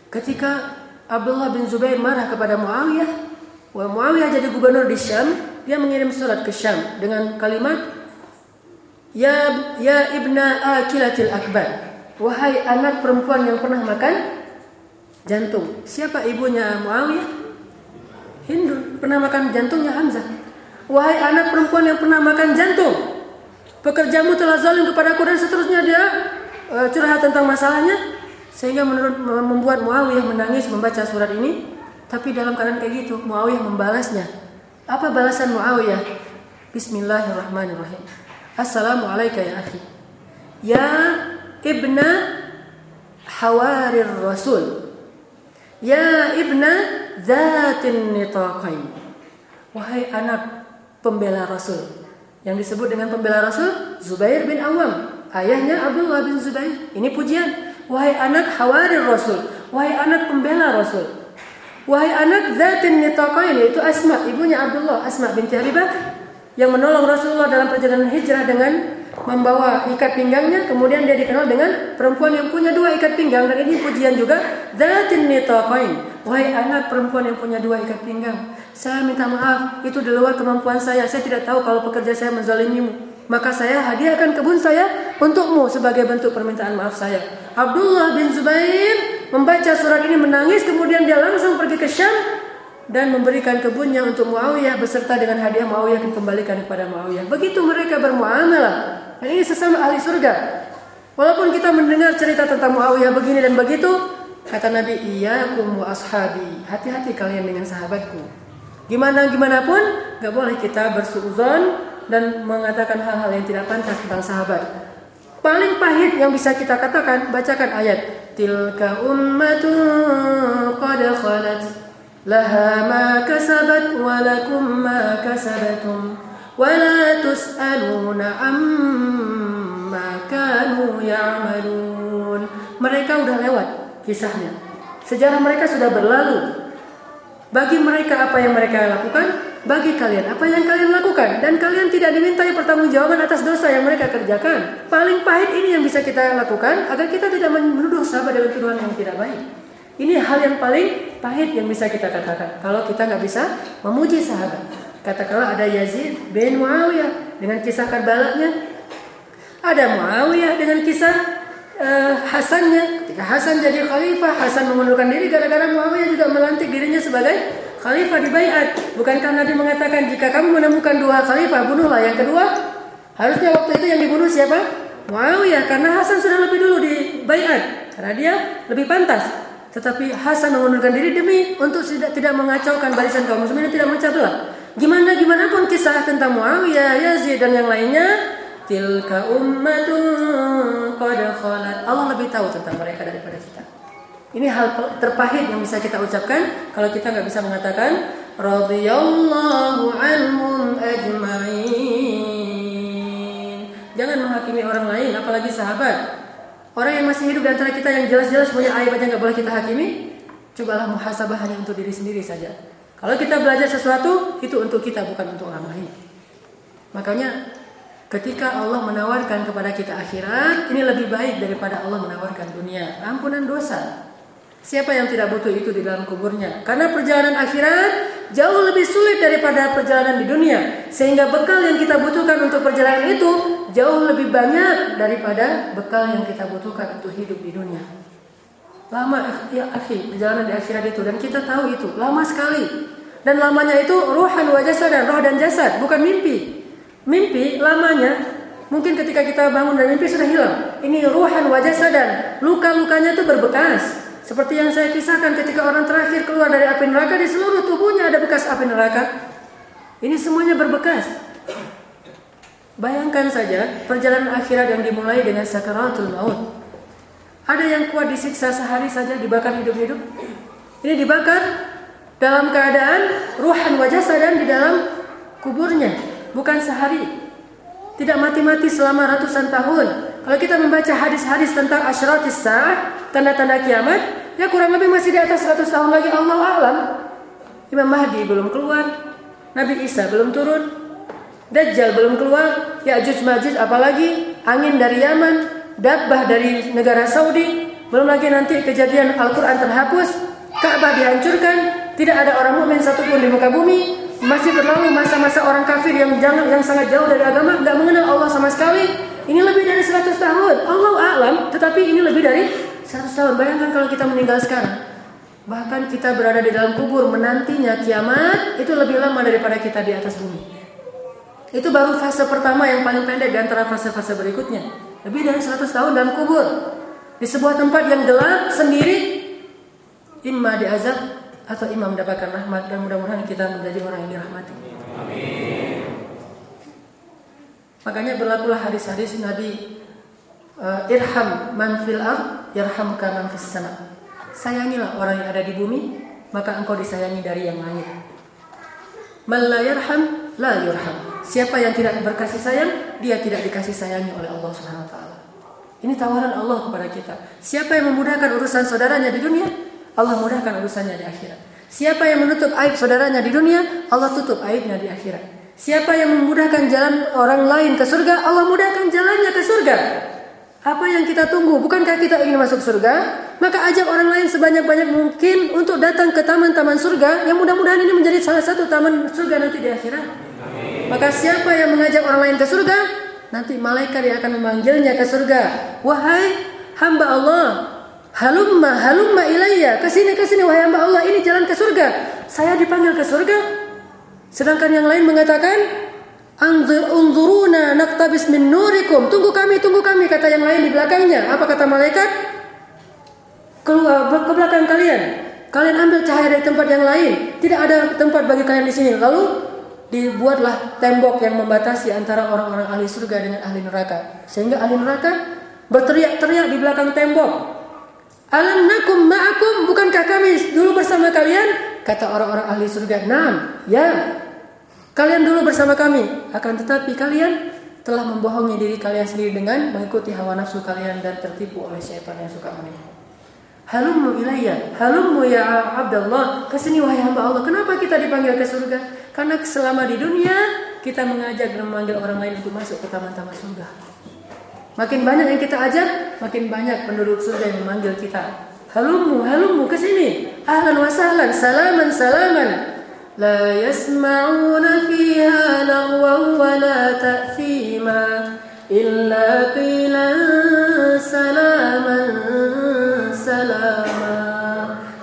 Ketika Abdullah bin Zubair marah kepada Muawiyah, wa Muawiyah jadi gubernur di Syam, dia mengirim surat ke Syam dengan kalimat Ya ya ibna akilatil akbar. Wahai anak perempuan yang pernah makan jantung. Siapa ibunya Muawiyah? Hindu. Pernah makan jantungnya Hamzah. Wahai anak perempuan yang pernah makan jantung, pekerjamu telah zalim kepadaku dan seterusnya dia uh, curhat tentang masalahnya sehingga menurut membuat Muawiyah menangis membaca surat ini. Tapi dalam keadaan kayak gitu, Muawiyah membalasnya. Apa balasan Muawiyah? Bismillahirrahmanirrahim. Assalamualaikum ya akhi. Ya ibna hawarir rasul. Ya ibna zatin nitaqain. Wahai anak pembela Rasul. Yang disebut dengan pembela Rasul Zubair bin Awam, ayahnya Abdullah bin Zubair. Ini pujian. Wahai anak Hawarir Rasul, wahai anak pembela Rasul. Wahai anak Zatin Nitaqain itu Asma, ibunya Abdullah, Asma binti Abi yang menolong Rasulullah dalam perjalanan hijrah dengan membawa ikat pinggangnya kemudian dia dikenal dengan perempuan yang punya dua ikat pinggang dan ini pujian juga Zatin Nitaqain wahai anak perempuan yang punya dua ikat pinggang saya minta maaf, itu di luar kemampuan saya. Saya tidak tahu kalau pekerja saya menzalimimu. Maka saya hadiahkan kebun saya untukmu sebagai bentuk permintaan maaf saya. Abdullah bin Zubair membaca surat ini menangis, kemudian dia langsung pergi ke Syam dan memberikan kebunnya untuk Muawiyah beserta dengan hadiah Muawiyah dikembalikan kepada Muawiyah. Begitu mereka bermuamalah. Dan ini sesama ahli surga. Walaupun kita mendengar cerita tentang Muawiyah begini dan begitu, kata Nabi, "Iyyakum wa ashabi." Hati-hati kalian dengan sahabatku. Gimana gimana pun nggak boleh kita bersuuzon dan mengatakan hal-hal yang tidak pantas tentang sahabat. Paling pahit yang bisa kita katakan, bacakan ayat. Tilka ummatun qad khalat laha ma kasabat wa lakum ma kasabatum wa la tus'aluna amma kanu ya'malun. Mereka udah lewat kisahnya. Sejarah mereka sudah berlalu. Bagi mereka apa yang mereka lakukan, bagi kalian apa yang kalian lakukan dan kalian tidak dimintai pertanggungjawaban atas dosa yang mereka kerjakan. Paling pahit ini yang bisa kita lakukan agar kita tidak menuduh sahabat dengan tuduhan yang tidak baik. Ini hal yang paling pahit yang bisa kita katakan kalau kita nggak bisa memuji sahabat. Katakanlah ada Yazid bin Muawiyah dengan kisah Karbalanya. Ada Muawiyah dengan kisah uh, Hasannya. Ketika Hasan jadi khalifah, Hasan mengundurkan diri gara-gara Muawiyah juga melantik dirinya sebagai khalifah di bayat. Bukankah Nabi mengatakan jika kamu menemukan dua khalifah bunuhlah yang kedua? Harusnya waktu itu yang dibunuh siapa? Muawiyah karena Hasan sudah lebih dulu di bayat karena dia lebih pantas. Tetapi Hasan mengundurkan diri demi untuk tidak tidak mengacaukan barisan kaum muslimin tidak memecah. Gimana gimana pun kisah tentang Muawiyah, Yazid dan yang lainnya, tilka ummatun qad khalat. Allah lebih tahu tentang mereka daripada kita. Ini hal terpahit yang bisa kita ucapkan kalau kita nggak bisa mengatakan radhiyallahu anhum ajma'in. Jangan menghakimi orang lain apalagi sahabat. Orang yang masih hidup di antara kita yang jelas-jelas punya aib aja nggak boleh kita hakimi. Cobalah muhasabah hanya untuk diri sendiri saja. Kalau kita belajar sesuatu itu untuk kita bukan untuk orang lain. Makanya ketika Allah menawarkan kepada kita akhirat, ini lebih baik daripada Allah menawarkan dunia. Ampunan dosa. Siapa yang tidak butuh itu di dalam kuburnya? Karena perjalanan akhirat jauh lebih sulit daripada perjalanan di dunia. Sehingga bekal yang kita butuhkan untuk perjalanan itu jauh lebih banyak daripada bekal yang kita butuhkan untuk hidup di dunia. Lama ya akhi perjalanan di akhirat itu dan kita tahu itu lama sekali. Dan lamanya itu ruhan wajah dan roh dan jasad, bukan mimpi. Mimpi lamanya mungkin ketika kita bangun dari mimpi sudah hilang. Ini ruhan wajah dan luka-lukanya itu berbekas. Seperti yang saya kisahkan ketika orang terakhir keluar dari api neraka di seluruh tubuhnya ada bekas api neraka. Ini semuanya berbekas. Bayangkan saja perjalanan akhirat yang dimulai dengan sakaratul maut. Ada yang kuat disiksa sehari saja dibakar hidup-hidup. Ini dibakar dalam keadaan ruhan wajah sadar di dalam kuburnya, bukan sehari. Tidak mati-mati selama ratusan tahun. Kalau kita membaca hadis-hadis tentang asyratis sa'ah, tanda-tanda kiamat, ya kurang lebih masih di atas 100 tahun lagi. Allah alam. Imam Mahdi belum keluar, Nabi Isa belum turun, Dajjal belum keluar, Ya'juj Ma'juj apalagi angin dari Yaman, Dabbah dari negara Saudi, belum lagi nanti kejadian Al-Qur'an terhapus, Ka'bah dihancurkan, tidak ada orang mukmin satupun di muka bumi, masih berlalu masa-masa orang kafir yang jangan yang sangat jauh dari agama, nggak mengenal Allah sama sekali. Ini lebih dari 100 tahun. Allah alam, tetapi ini lebih dari 100 tahun. Bayangkan kalau kita meninggal sekarang. Bahkan kita berada di dalam kubur menantinya kiamat itu lebih lama daripada kita di atas bumi. Itu baru fase pertama yang paling pendek di antara fase-fase berikutnya. Lebih dari 100 tahun dalam kubur. Di sebuah tempat yang gelap sendiri imma diazab atau imam mendapatkan rahmat dan mudah-mudahan kita menjadi orang yang dirahmati. Amin. Makanya berlakulah hadis-hadis Nabi uh, irham man fil ard yarhamka man fis sama. Sayangilah orang yang ada di bumi, maka engkau disayangi dari yang lain. Man la yarham la yurham. Siapa yang tidak berkasih sayang, dia tidak dikasih sayangi oleh Allah Subhanahu wa taala. Ini tawaran Allah kepada kita. Siapa yang memudahkan urusan saudaranya di dunia, Allah mudahkan urusannya di akhirat. Siapa yang menutup aib saudaranya di dunia, Allah tutup aibnya di akhirat. Siapa yang memudahkan jalan orang lain ke surga, Allah mudahkan jalannya ke surga. Apa yang kita tunggu? Bukankah kita ingin masuk surga? Maka ajak orang lain sebanyak-banyak mungkin untuk datang ke taman-taman surga yang mudah-mudahan ini menjadi salah satu taman surga nanti di akhirat. Maka siapa yang mengajak orang lain ke surga, nanti malaikat yang akan memanggilnya ke surga. Wahai hamba Allah, halumma halumma ilayya, ke sini ke sini wahai hamba Allah, ini jalan ke surga. Saya dipanggil ke surga. Sedangkan yang lain mengatakan, Unzuruna naktabis min nurikum. Tunggu kami, tunggu kami kata yang lain di belakangnya. Apa kata malaikat? Keluar ke belakang kalian. Kalian ambil cahaya dari tempat yang lain. Tidak ada tempat bagi kalian di sini. Lalu dibuatlah tembok yang membatasi antara orang-orang ahli surga dengan ahli neraka. Sehingga ahli neraka berteriak-teriak di belakang tembok. Alam nakum ma'akum, bukankah kami dulu bersama kalian? Kata orang-orang ahli surga, "Nam, ya. Kalian dulu bersama kami, akan tetapi kalian telah membohongi diri kalian sendiri dengan mengikuti hawa nafsu kalian dan tertipu oleh syaitan yang suka menipu." Halummu ilayya, halummu ya Abdullah, ke sini wahai hamba Allah. Kenapa kita dipanggil ke surga? Karena selama di dunia kita mengajak dan memanggil orang lain untuk masuk ke taman-taman surga. Makin banyak yang kita ajak, makin banyak penduduk surga yang memanggil kita. Halummu, halummu ke sini. Ahlan wa sahlan, salaman, salaman. La yasma'una fiha lagwan wa la ta'thima illa qilan salaman, salama.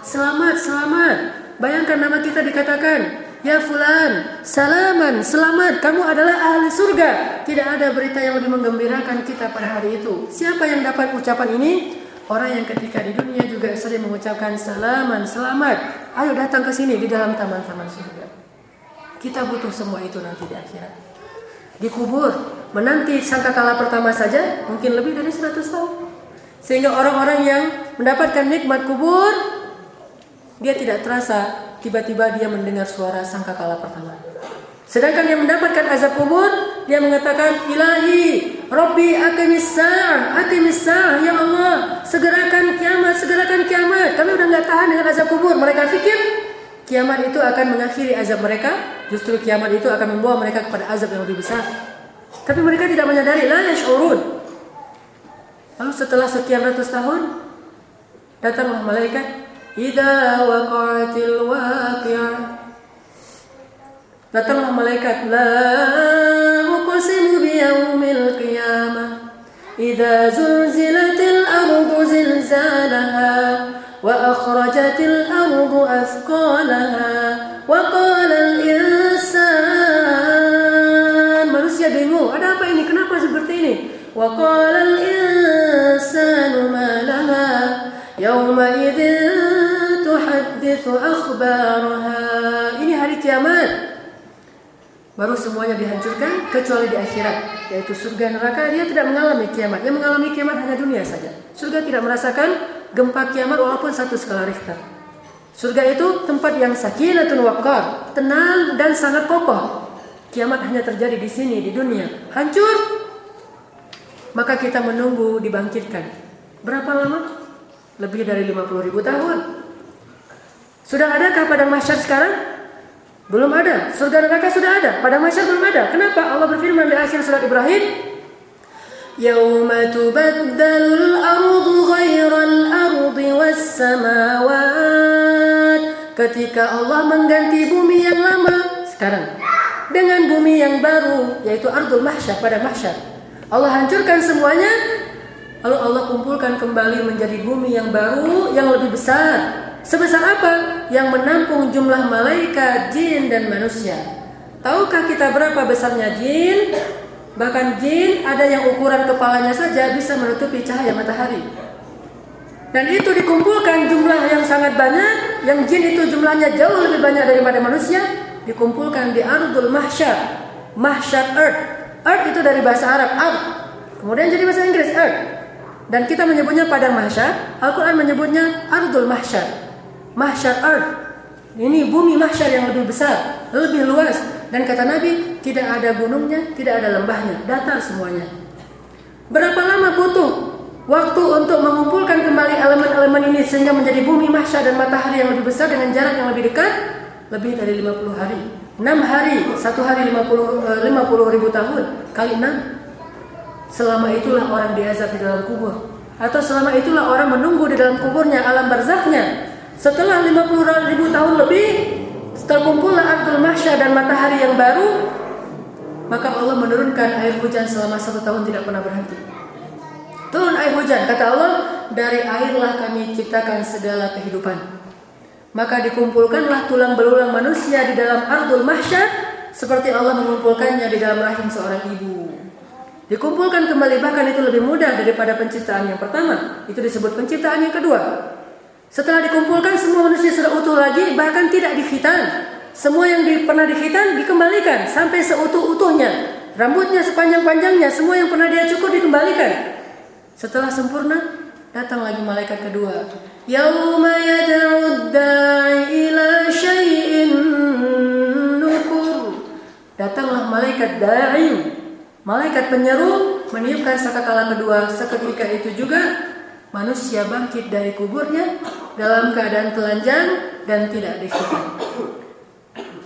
Selamat, selamat. Bayangkan nama kita dikatakan Ya fulan, salaman, selamat, kamu adalah ahli surga. Tidak ada berita yang lebih menggembirakan kita pada hari itu. Siapa yang dapat ucapan ini? Orang yang ketika di dunia juga sering mengucapkan salaman, selamat. Ayo datang ke sini di dalam taman-taman surga. Kita butuh semua itu nanti di akhirat. Di kubur, menanti sangkakala pertama saja mungkin lebih dari 100 tahun. Sehingga orang-orang yang mendapatkan nikmat kubur, dia tidak terasa tiba-tiba dia mendengar suara sangkakala pertama. Sedangkan yang mendapatkan azab kubur, dia mengatakan, Ilahi, Rabbi akimis sa'ah, akimis sa'ah, ya Allah, segerakan kiamat, segerakan kiamat. Kami udah nggak tahan dengan azab kubur. Mereka pikir kiamat itu akan mengakhiri azab mereka, justru kiamat itu akan membawa mereka kepada azab yang lebih besar. Tapi mereka tidak menyadari, la yash'urun. Lalu setelah sekian ratus tahun, datanglah malaikat Idza waqa'atil waqi'ah Datanglah malaikat La uqsimu biyaumil qiyamah Idza zulzilatil ardu zilzalaha Wa akhrajatil ardu athqalaha Wa qala al-insan Manusia bingung, ada apa ini? Kenapa seperti ini? Wa qala al-insanu ma laha Yawma idin tuhaddithu akhbaraha. Ini hari kiamat. Baru semuanya dihancurkan kecuali di akhirat, yaitu surga neraka dia tidak mengalami kiamat. Dia mengalami kiamat hanya dunia saja. Surga tidak merasakan gempa kiamat walaupun satu skala Richter. Surga itu tempat yang sakinatun waqar, tenang dan sangat kokoh. Kiamat hanya terjadi di sini di dunia. Hancur. Maka kita menunggu dibangkitkan. Berapa lama? Lebih dari 50 ribu tahun. Sudah adakah padang mahsyar sekarang? Belum ada. Surga neraka sudah ada. Padang mahsyar belum ada. Kenapa? Allah berfirman di akhir surat Ibrahim, "Yauma tubaddalul ardu ghairal ardi was samawat." Ketika Allah mengganti bumi yang lama sekarang dengan bumi yang baru yaitu ardul mahsyar pada mahsyar. Allah hancurkan semuanya lalu Allah kumpulkan kembali menjadi bumi yang baru yang lebih besar Sebesar apa? Yang menampung jumlah malaikat, jin dan manusia. Tahukah kita berapa besarnya jin? Bahkan jin ada yang ukuran kepalanya saja bisa menutupi cahaya matahari. Dan itu dikumpulkan jumlah yang sangat banyak, yang jin itu jumlahnya jauh lebih banyak daripada manusia, dikumpulkan di Ardul Mahsyar. Mahsyar Earth. Earth itu dari bahasa Arab, Earth. Kemudian jadi bahasa Inggris Earth. Dan kita menyebutnya padang mahsyar, Al-Quran menyebutnya Ardul Mahsyar mahsyar earth. Ini bumi mahsyar yang lebih besar, lebih luas. Dan kata Nabi, tidak ada gunungnya, tidak ada lembahnya, datar semuanya. Berapa lama butuh waktu untuk mengumpulkan kembali elemen-elemen ini sehingga menjadi bumi mahsyar dan matahari yang lebih besar dengan jarak yang lebih dekat? Lebih dari 50 hari. 6 hari, satu hari 50, 50 eh, ribu tahun kali 6. Selama itulah orang diazab di dalam kubur. Atau selama itulah orang menunggu di dalam kuburnya, alam barzahnya. Setelah 50 ribu tahun lebih terkumpullah Abdul Mahsyar dan matahari yang baru maka Allah menurunkan air hujan selama satu tahun tidak pernah berhenti. Turun air hujan, kata Allah, dari airlah kami ciptakan segala kehidupan. Maka dikumpulkanlah tulang belulang manusia di dalam Ardul Mahsyar seperti Allah mengumpulkannya di dalam rahim seorang ibu. Dikumpulkan kembali bahkan itu lebih mudah daripada penciptaan yang pertama. Itu disebut penciptaan yang kedua. Setelah dikumpulkan semua manusia sudah utuh lagi, bahkan tidak dikhitan. Semua yang di, pernah dihitan dikembalikan sampai seutuh-utuhnya. Rambutnya sepanjang-panjangnya, semua yang pernah dia cukur dikembalikan. Setelah sempurna, datang lagi malaikat kedua. Yauma yad'ud ila syai'in nukur. Datanglah malaikat da'i, malaikat penyeru meniupkan sakakala kedua. Seketika itu juga manusia bangkit dari kuburnya dalam keadaan telanjang dan tidak dihitan.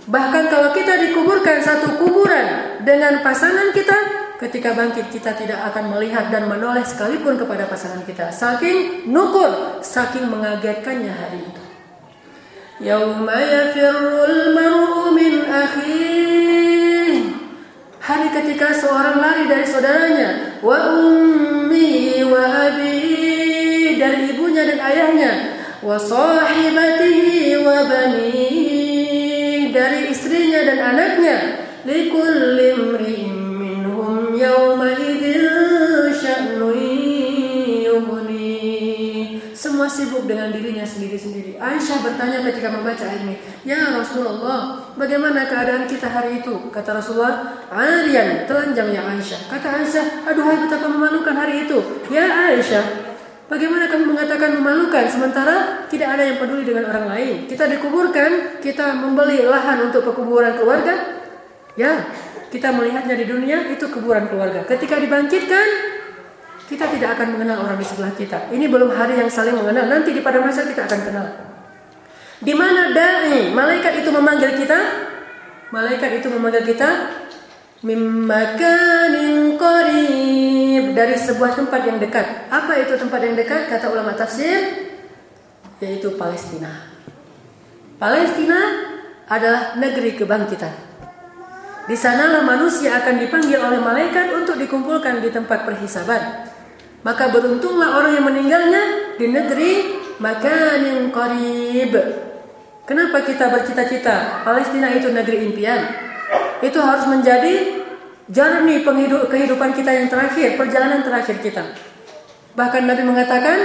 Bahkan kalau kita dikuburkan satu kuburan dengan pasangan kita, ketika bangkit kita tidak akan melihat dan menoleh sekalipun kepada pasangan kita. Saking nukur, saking mengagetkannya hari itu. Yauma yafirrul mar'u min. Hari ketika seorang lari dari saudaranya, wa ummi wa abi dari ibunya dan ayahnya, wa sahibatihi wa bani dari istrinya dan anaknya likulli imri'in minhum yawma semua sibuk dengan dirinya sendiri-sendiri. Aisyah bertanya ketika membaca ayat ini, "Ya Rasulullah, bagaimana keadaan kita hari itu?" Kata Rasulullah, "Arian, telanjang ya Aisyah." Kata Aisyah, "Aduhai betapa memalukan hari itu." "Ya Aisyah, Bagaimana kamu mengatakan memalukan sementara tidak ada yang peduli dengan orang lain? Kita dikuburkan, kita membeli lahan untuk pekuburan keluarga. Ya, kita melihatnya di dunia itu kuburan keluarga. Ketika dibangkitkan, kita tidak akan mengenal orang di sebelah kita. Ini belum hari yang saling mengenal. Nanti di pada masa kita akan kenal. Di mana dai, malaikat itu memanggil kita? Malaikat itu memanggil kita mimakanin qarib dari sebuah tempat yang dekat. Apa itu tempat yang dekat? Kata ulama tafsir yaitu Palestina. Palestina adalah negeri kebangkitan. Di sanalah manusia akan dipanggil oleh malaikat untuk dikumpulkan di tempat perhisaban. Maka beruntunglah orang yang meninggalnya di negeri makanin qarib. Kenapa kita bercita-cita Palestina itu negeri impian? Itu harus menjadi journey kehidupan kita yang terakhir, perjalanan terakhir kita. Bahkan Nabi mengatakan,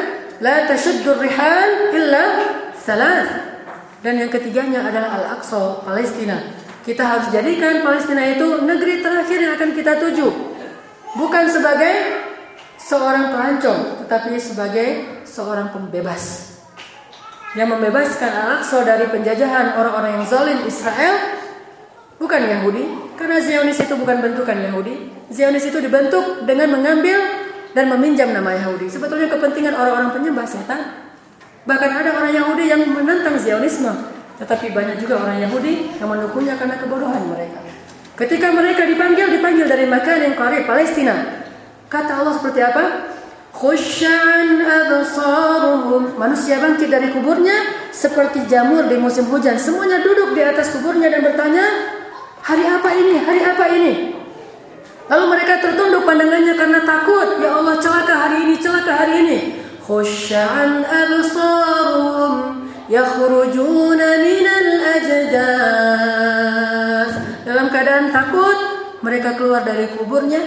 la tashuddur rihal illa salat. Dan yang ketiganya adalah Al-Aqsa, Palestina. Kita harus jadikan Palestina itu negeri terakhir yang akan kita tuju. Bukan sebagai seorang pelancong, tetapi sebagai seorang pembebas. Yang membebaskan Al-Aqsa dari penjajahan orang-orang yang zalim Israel Bukan Yahudi, karena Zionis itu bukan bentukan Yahudi. Zionis itu dibentuk dengan mengambil dan meminjam nama Yahudi. Sebetulnya kepentingan orang-orang penyembah setan. Bahkan ada orang Yahudi yang menentang Zionisme. Tetapi banyak juga orang Yahudi yang mendukungnya karena kebodohan mereka. Ketika mereka dipanggil, dipanggil dari makan yang karib Palestina. Kata Allah seperti apa? Khusyan absaruhum. Manusia bangkit dari kuburnya seperti jamur di musim hujan. Semuanya duduk di atas kuburnya dan bertanya, Hari apa ini? Hari apa ini? Lalu mereka tertunduk pandangannya karena takut. Ya Allah celaka hari ini, celaka hari ini. Khusya'an absarum yakhrujuna minal ajdas. Dalam keadaan takut, mereka keluar dari kuburnya.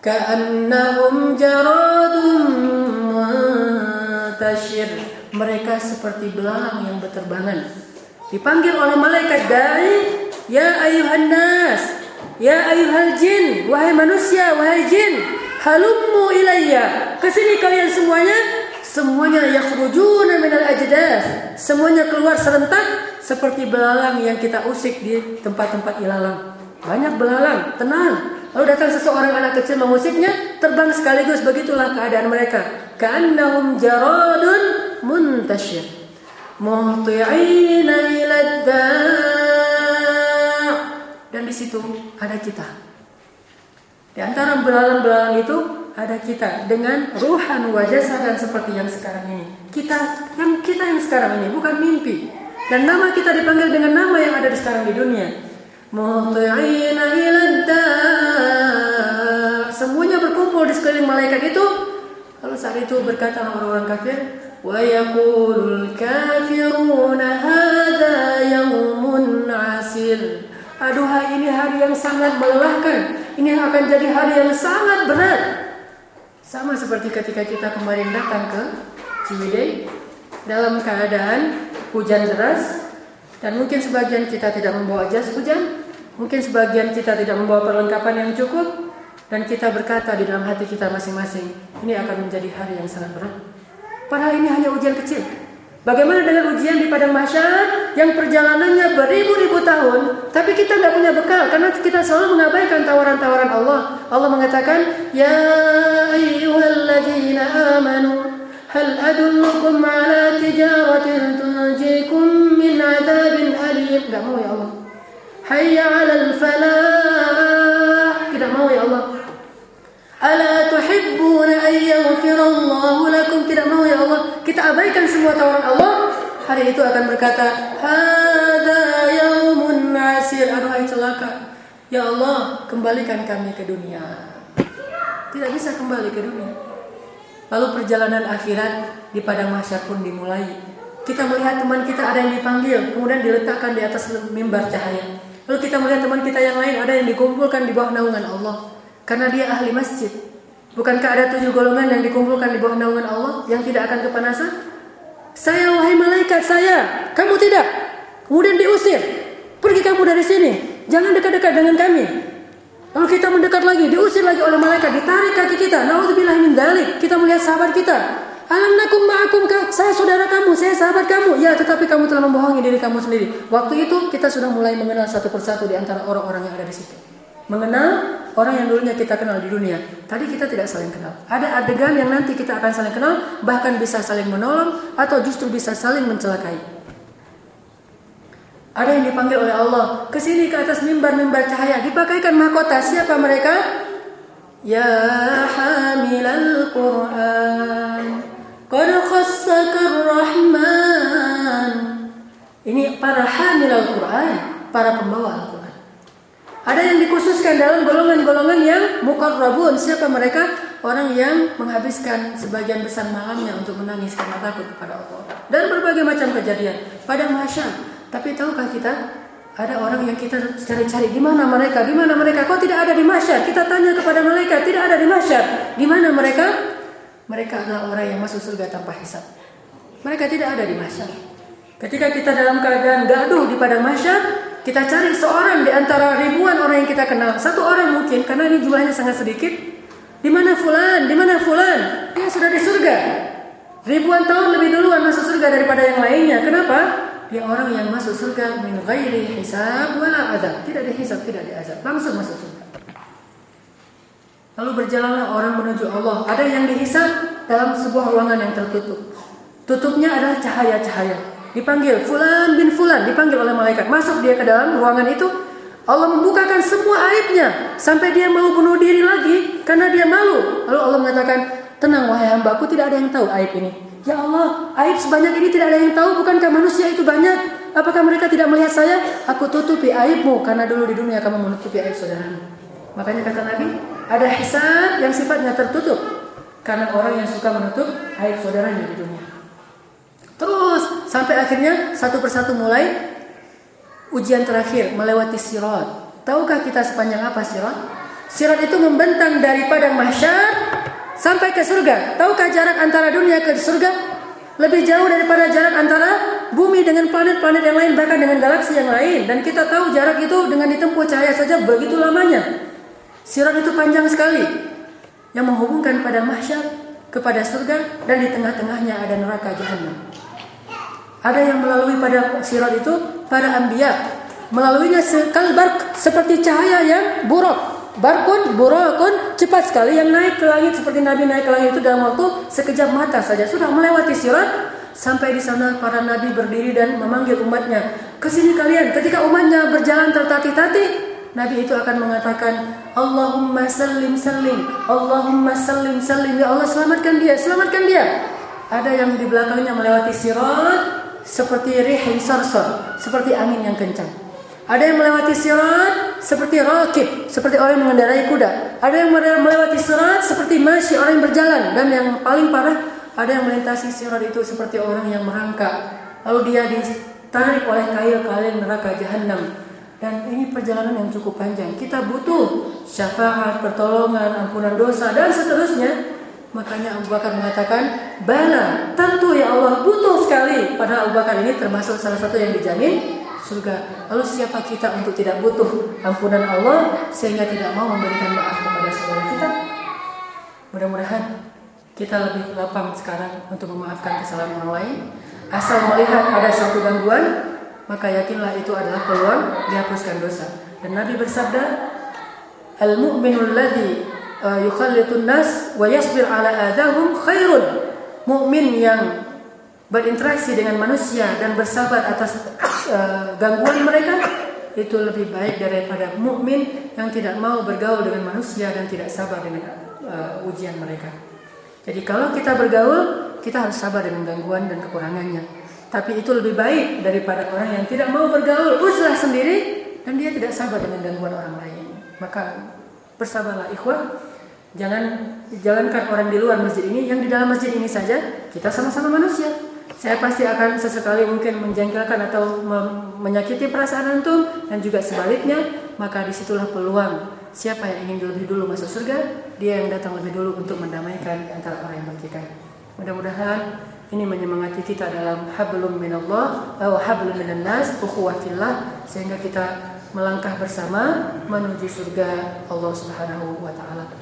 Ka'annahum jaradun muntashir. Mereka seperti belalang yang berterbangan. Dipanggil oleh malaikat dari Ya ayuhan nas, ya ayuhal jin, wahai manusia, wahai jin, halummu ilayya. Ke sini kalian semuanya, semuanya yakhrujuna minal ajdas. Semuanya keluar serentak seperti belalang yang kita usik di tempat-tempat ilalang. Banyak belalang, tenang. Lalu datang seseorang anak kecil mengusiknya, terbang sekaligus begitulah keadaan mereka. Ka'annahum jaradun muntashir. Muhti'ina ila dan di situ ada kita. Di antara belalang-belalang itu ada kita dengan ruhan wajah dan seperti yang sekarang ini. Kita yang kita yang sekarang ini bukan mimpi. Dan nama kita dipanggil dengan nama yang ada di sekarang di dunia. Semuanya berkumpul di sekeliling malaikat itu. Lalu saat itu berkata orang-orang kafir, wa yaqulul kafiruna hadza yawmun Aduhai ini hari yang sangat melelahkan. Ini akan jadi hari yang sangat berat. Sama seperti ketika kita kemarin datang ke Ciwidey dalam keadaan hujan deras, Dan mungkin sebagian kita tidak membawa jas hujan, mungkin sebagian kita tidak membawa perlengkapan yang cukup, dan kita berkata di dalam hati kita masing-masing, ini akan menjadi hari yang sangat berat. Padahal ini hanya ujian kecil. Bagaimana dengan ujian di padang mahsyar yang perjalanannya beribu-ribu tahun, tapi kita nggak punya bekal karena kita selalu mengabaikan tawaran-tawaran Allah. Allah mengatakan, Ya ayyuhalladzina amanu, hal adullukum ala tijaratin tunjikum min adabin alim. Gak mau ya Allah. Hayya ala falah. Tidak mau ya Allah. Ala tuhibbuna an yaghfirallahu lakum? Tidak mau ya Allah. Kita abaikan semua tawaran Allah. Hari itu akan berkata hadza yaumun asir. Aduhai celaka. Ya Allah kembalikan kami ke dunia. Tidak bisa kembali ke dunia. Lalu perjalanan akhirat di padang mahsyar pun dimulai. Kita melihat teman kita ada yang dipanggil kemudian diletakkan di atas mimbar cahaya. Lalu kita melihat teman kita yang lain ada yang dikumpulkan di bawah naungan Allah karena dia ahli masjid. Bukankah ada tujuh golongan yang dikumpulkan di bawah naungan Allah yang tidak akan kepanasan? Saya wahai malaikat saya, kamu tidak. Kemudian diusir. Pergi kamu dari sini. Jangan dekat-dekat dengan kami. Lalu kita mendekat lagi, diusir lagi oleh malaikat, ditarik kaki kita. Nauzubillah min dalik. Kita melihat sahabat kita. Alam nakum ma'akum saya saudara kamu, saya sahabat kamu. Ya, tetapi kamu telah membohongi diri kamu sendiri. Waktu itu kita sudah mulai mengenal satu persatu di antara orang-orang yang ada di situ. Mengenal orang yang dulunya kita kenal di dunia. Tadi kita tidak saling kenal. Ada adegan yang nanti kita akan saling kenal, bahkan bisa saling menolong atau justru bisa saling mencelakai. Ada yang dipanggil oleh Allah ke sini ke atas mimbar-mimbar cahaya, dipakaikan mahkota. Siapa mereka? Ya hamilal Quran, qad rahman Ini para hamilal Quran, para pembawa. Ada yang dikhususkan dalam golongan-golongan yang mukarrabun. Siapa mereka? Orang yang menghabiskan sebagian besar malamnya untuk menangis karena takut kepada Allah. Dan berbagai macam kejadian pada mahsyar. Tapi tahukah kita ada orang yang kita cari-cari di mana mereka? Di mana mereka? Kok tidak ada di mahsyar? Kita tanya kepada mereka, tidak ada di mahsyar. Di mana mereka? Mereka adalah orang yang masuk surga tanpa hisab. Mereka tidak ada di mahsyar. Ketika kita dalam keadaan gaduh di padang mahsyar, kita cari seorang di antara ribuan orang yang kita kenal. Satu orang mungkin karena ini jumlahnya sangat sedikit. Di mana fulan? Di mana fulan? Dia sudah di surga. Ribuan tahun lebih duluan masuk surga daripada yang lainnya. Kenapa? Dia orang yang masuk surga min ghairi hisab wala adab. Tidak dihisab, tidak diazab. Langsung masuk surga. Lalu berjalanlah orang menuju Allah. Ada yang dihisab dalam sebuah ruangan yang tertutup. Tutupnya adalah cahaya-cahaya dipanggil fulan bin fulan dipanggil oleh malaikat. Masuk dia ke dalam ruangan itu Allah membukakan semua aibnya. Sampai dia mau bunuh diri lagi karena dia malu. Lalu Allah mengatakan tenang wahai hambaku tidak ada yang tahu aib ini. Ya Allah aib sebanyak ini tidak ada yang tahu. Bukankah manusia itu banyak? Apakah mereka tidak melihat saya? Aku tutupi aibmu karena dulu di dunia kamu menutupi aib saudaramu. Makanya kata Nabi ada hisab yang sifatnya tertutup karena orang yang suka menutup aib saudaranya di dunia Terus sampai akhirnya satu persatu mulai ujian terakhir melewati sirat. Tahukah kita sepanjang apa sirat? Sirat itu membentang dari padang mahsyar sampai ke surga. Tahukah jarak antara dunia ke surga? Lebih jauh daripada jarak antara bumi dengan planet-planet yang lain bahkan dengan galaksi yang lain. Dan kita tahu jarak itu dengan ditempuh cahaya saja begitu lamanya. Sirat itu panjang sekali yang menghubungkan pada mahsyar kepada surga dan di tengah-tengahnya ada neraka jahanam. Ada yang melalui pada sirat itu para ambia. Melaluinya sekal bark seperti cahaya yang buruk. Barkun, burakun cepat sekali yang naik ke langit seperti Nabi naik ke langit itu dalam waktu sekejap mata saja sudah melewati sirat sampai di sana para nabi berdiri dan memanggil umatnya ke sini kalian ketika umatnya berjalan tertatih-tatih Nabi itu akan mengatakan Allahumma sallim sallim Allahumma sallim sallim ya Allah selamatkan dia selamatkan dia ada yang di belakangnya melewati sirat seperti rihin sarsar, seperti angin yang kencang. Ada yang melewati sirat seperti rakib, seperti orang yang mengendarai kuda. Ada yang melewati sirat seperti masih orang yang berjalan dan yang paling parah ada yang melintasi sirat itu seperti orang yang merangkak. Lalu dia ditarik oleh kail-kail neraka jahanam. Dan ini perjalanan yang cukup panjang. Kita butuh syafaat, pertolongan, ampunan dosa dan seterusnya Makanya Abu Bakar mengatakan, Bala, tentu ya Allah butuh sekali. Padahal Abu Bakar ini termasuk salah satu yang dijamin surga. Lalu siapa kita untuk tidak butuh ampunan Allah sehingga tidak mau memberikan maaf kepada saudara kita? Mudah-mudahan kita lebih lapang sekarang untuk memaafkan kesalahan orang lain. Asal melihat ada suatu gangguan, maka yakinlah itu adalah peluang dihapuskan dosa. Dan Nabi bersabda, "Al-mu'minul ladzi uh, yukhallitun nas wa yasbir ala adahum khairun." Mukmin yang berinteraksi dengan manusia dan bersabar atas uh, gangguan mereka itu lebih baik daripada mukmin yang tidak mau bergaul dengan manusia dan tidak sabar dengan uh, ujian mereka. Jadi kalau kita bergaul, kita harus sabar dengan gangguan dan kekurangannya. Tapi itu lebih baik daripada orang yang tidak mau bergaul, uslah sendiri dan dia tidak sabar dengan gangguan orang lain. Maka bersabarlah ikhwah. Jangan jalankan orang di luar masjid ini yang di dalam masjid ini saja kita sama-sama manusia saya pasti akan sesekali mungkin menjengkelkan atau menyakiti perasaan antum dan juga sebaliknya, maka di situlah peluang siapa yang ingin lebih dulu masuk surga, dia yang datang lebih dulu untuk mendamaikan antara orang yang bertikai. Mudah-mudahan ini menyemangati kita dalam hablum minallah atau hablum minan nas, ukhuwatillah sehingga kita melangkah bersama menuju surga Allah Subhanahu wa taala.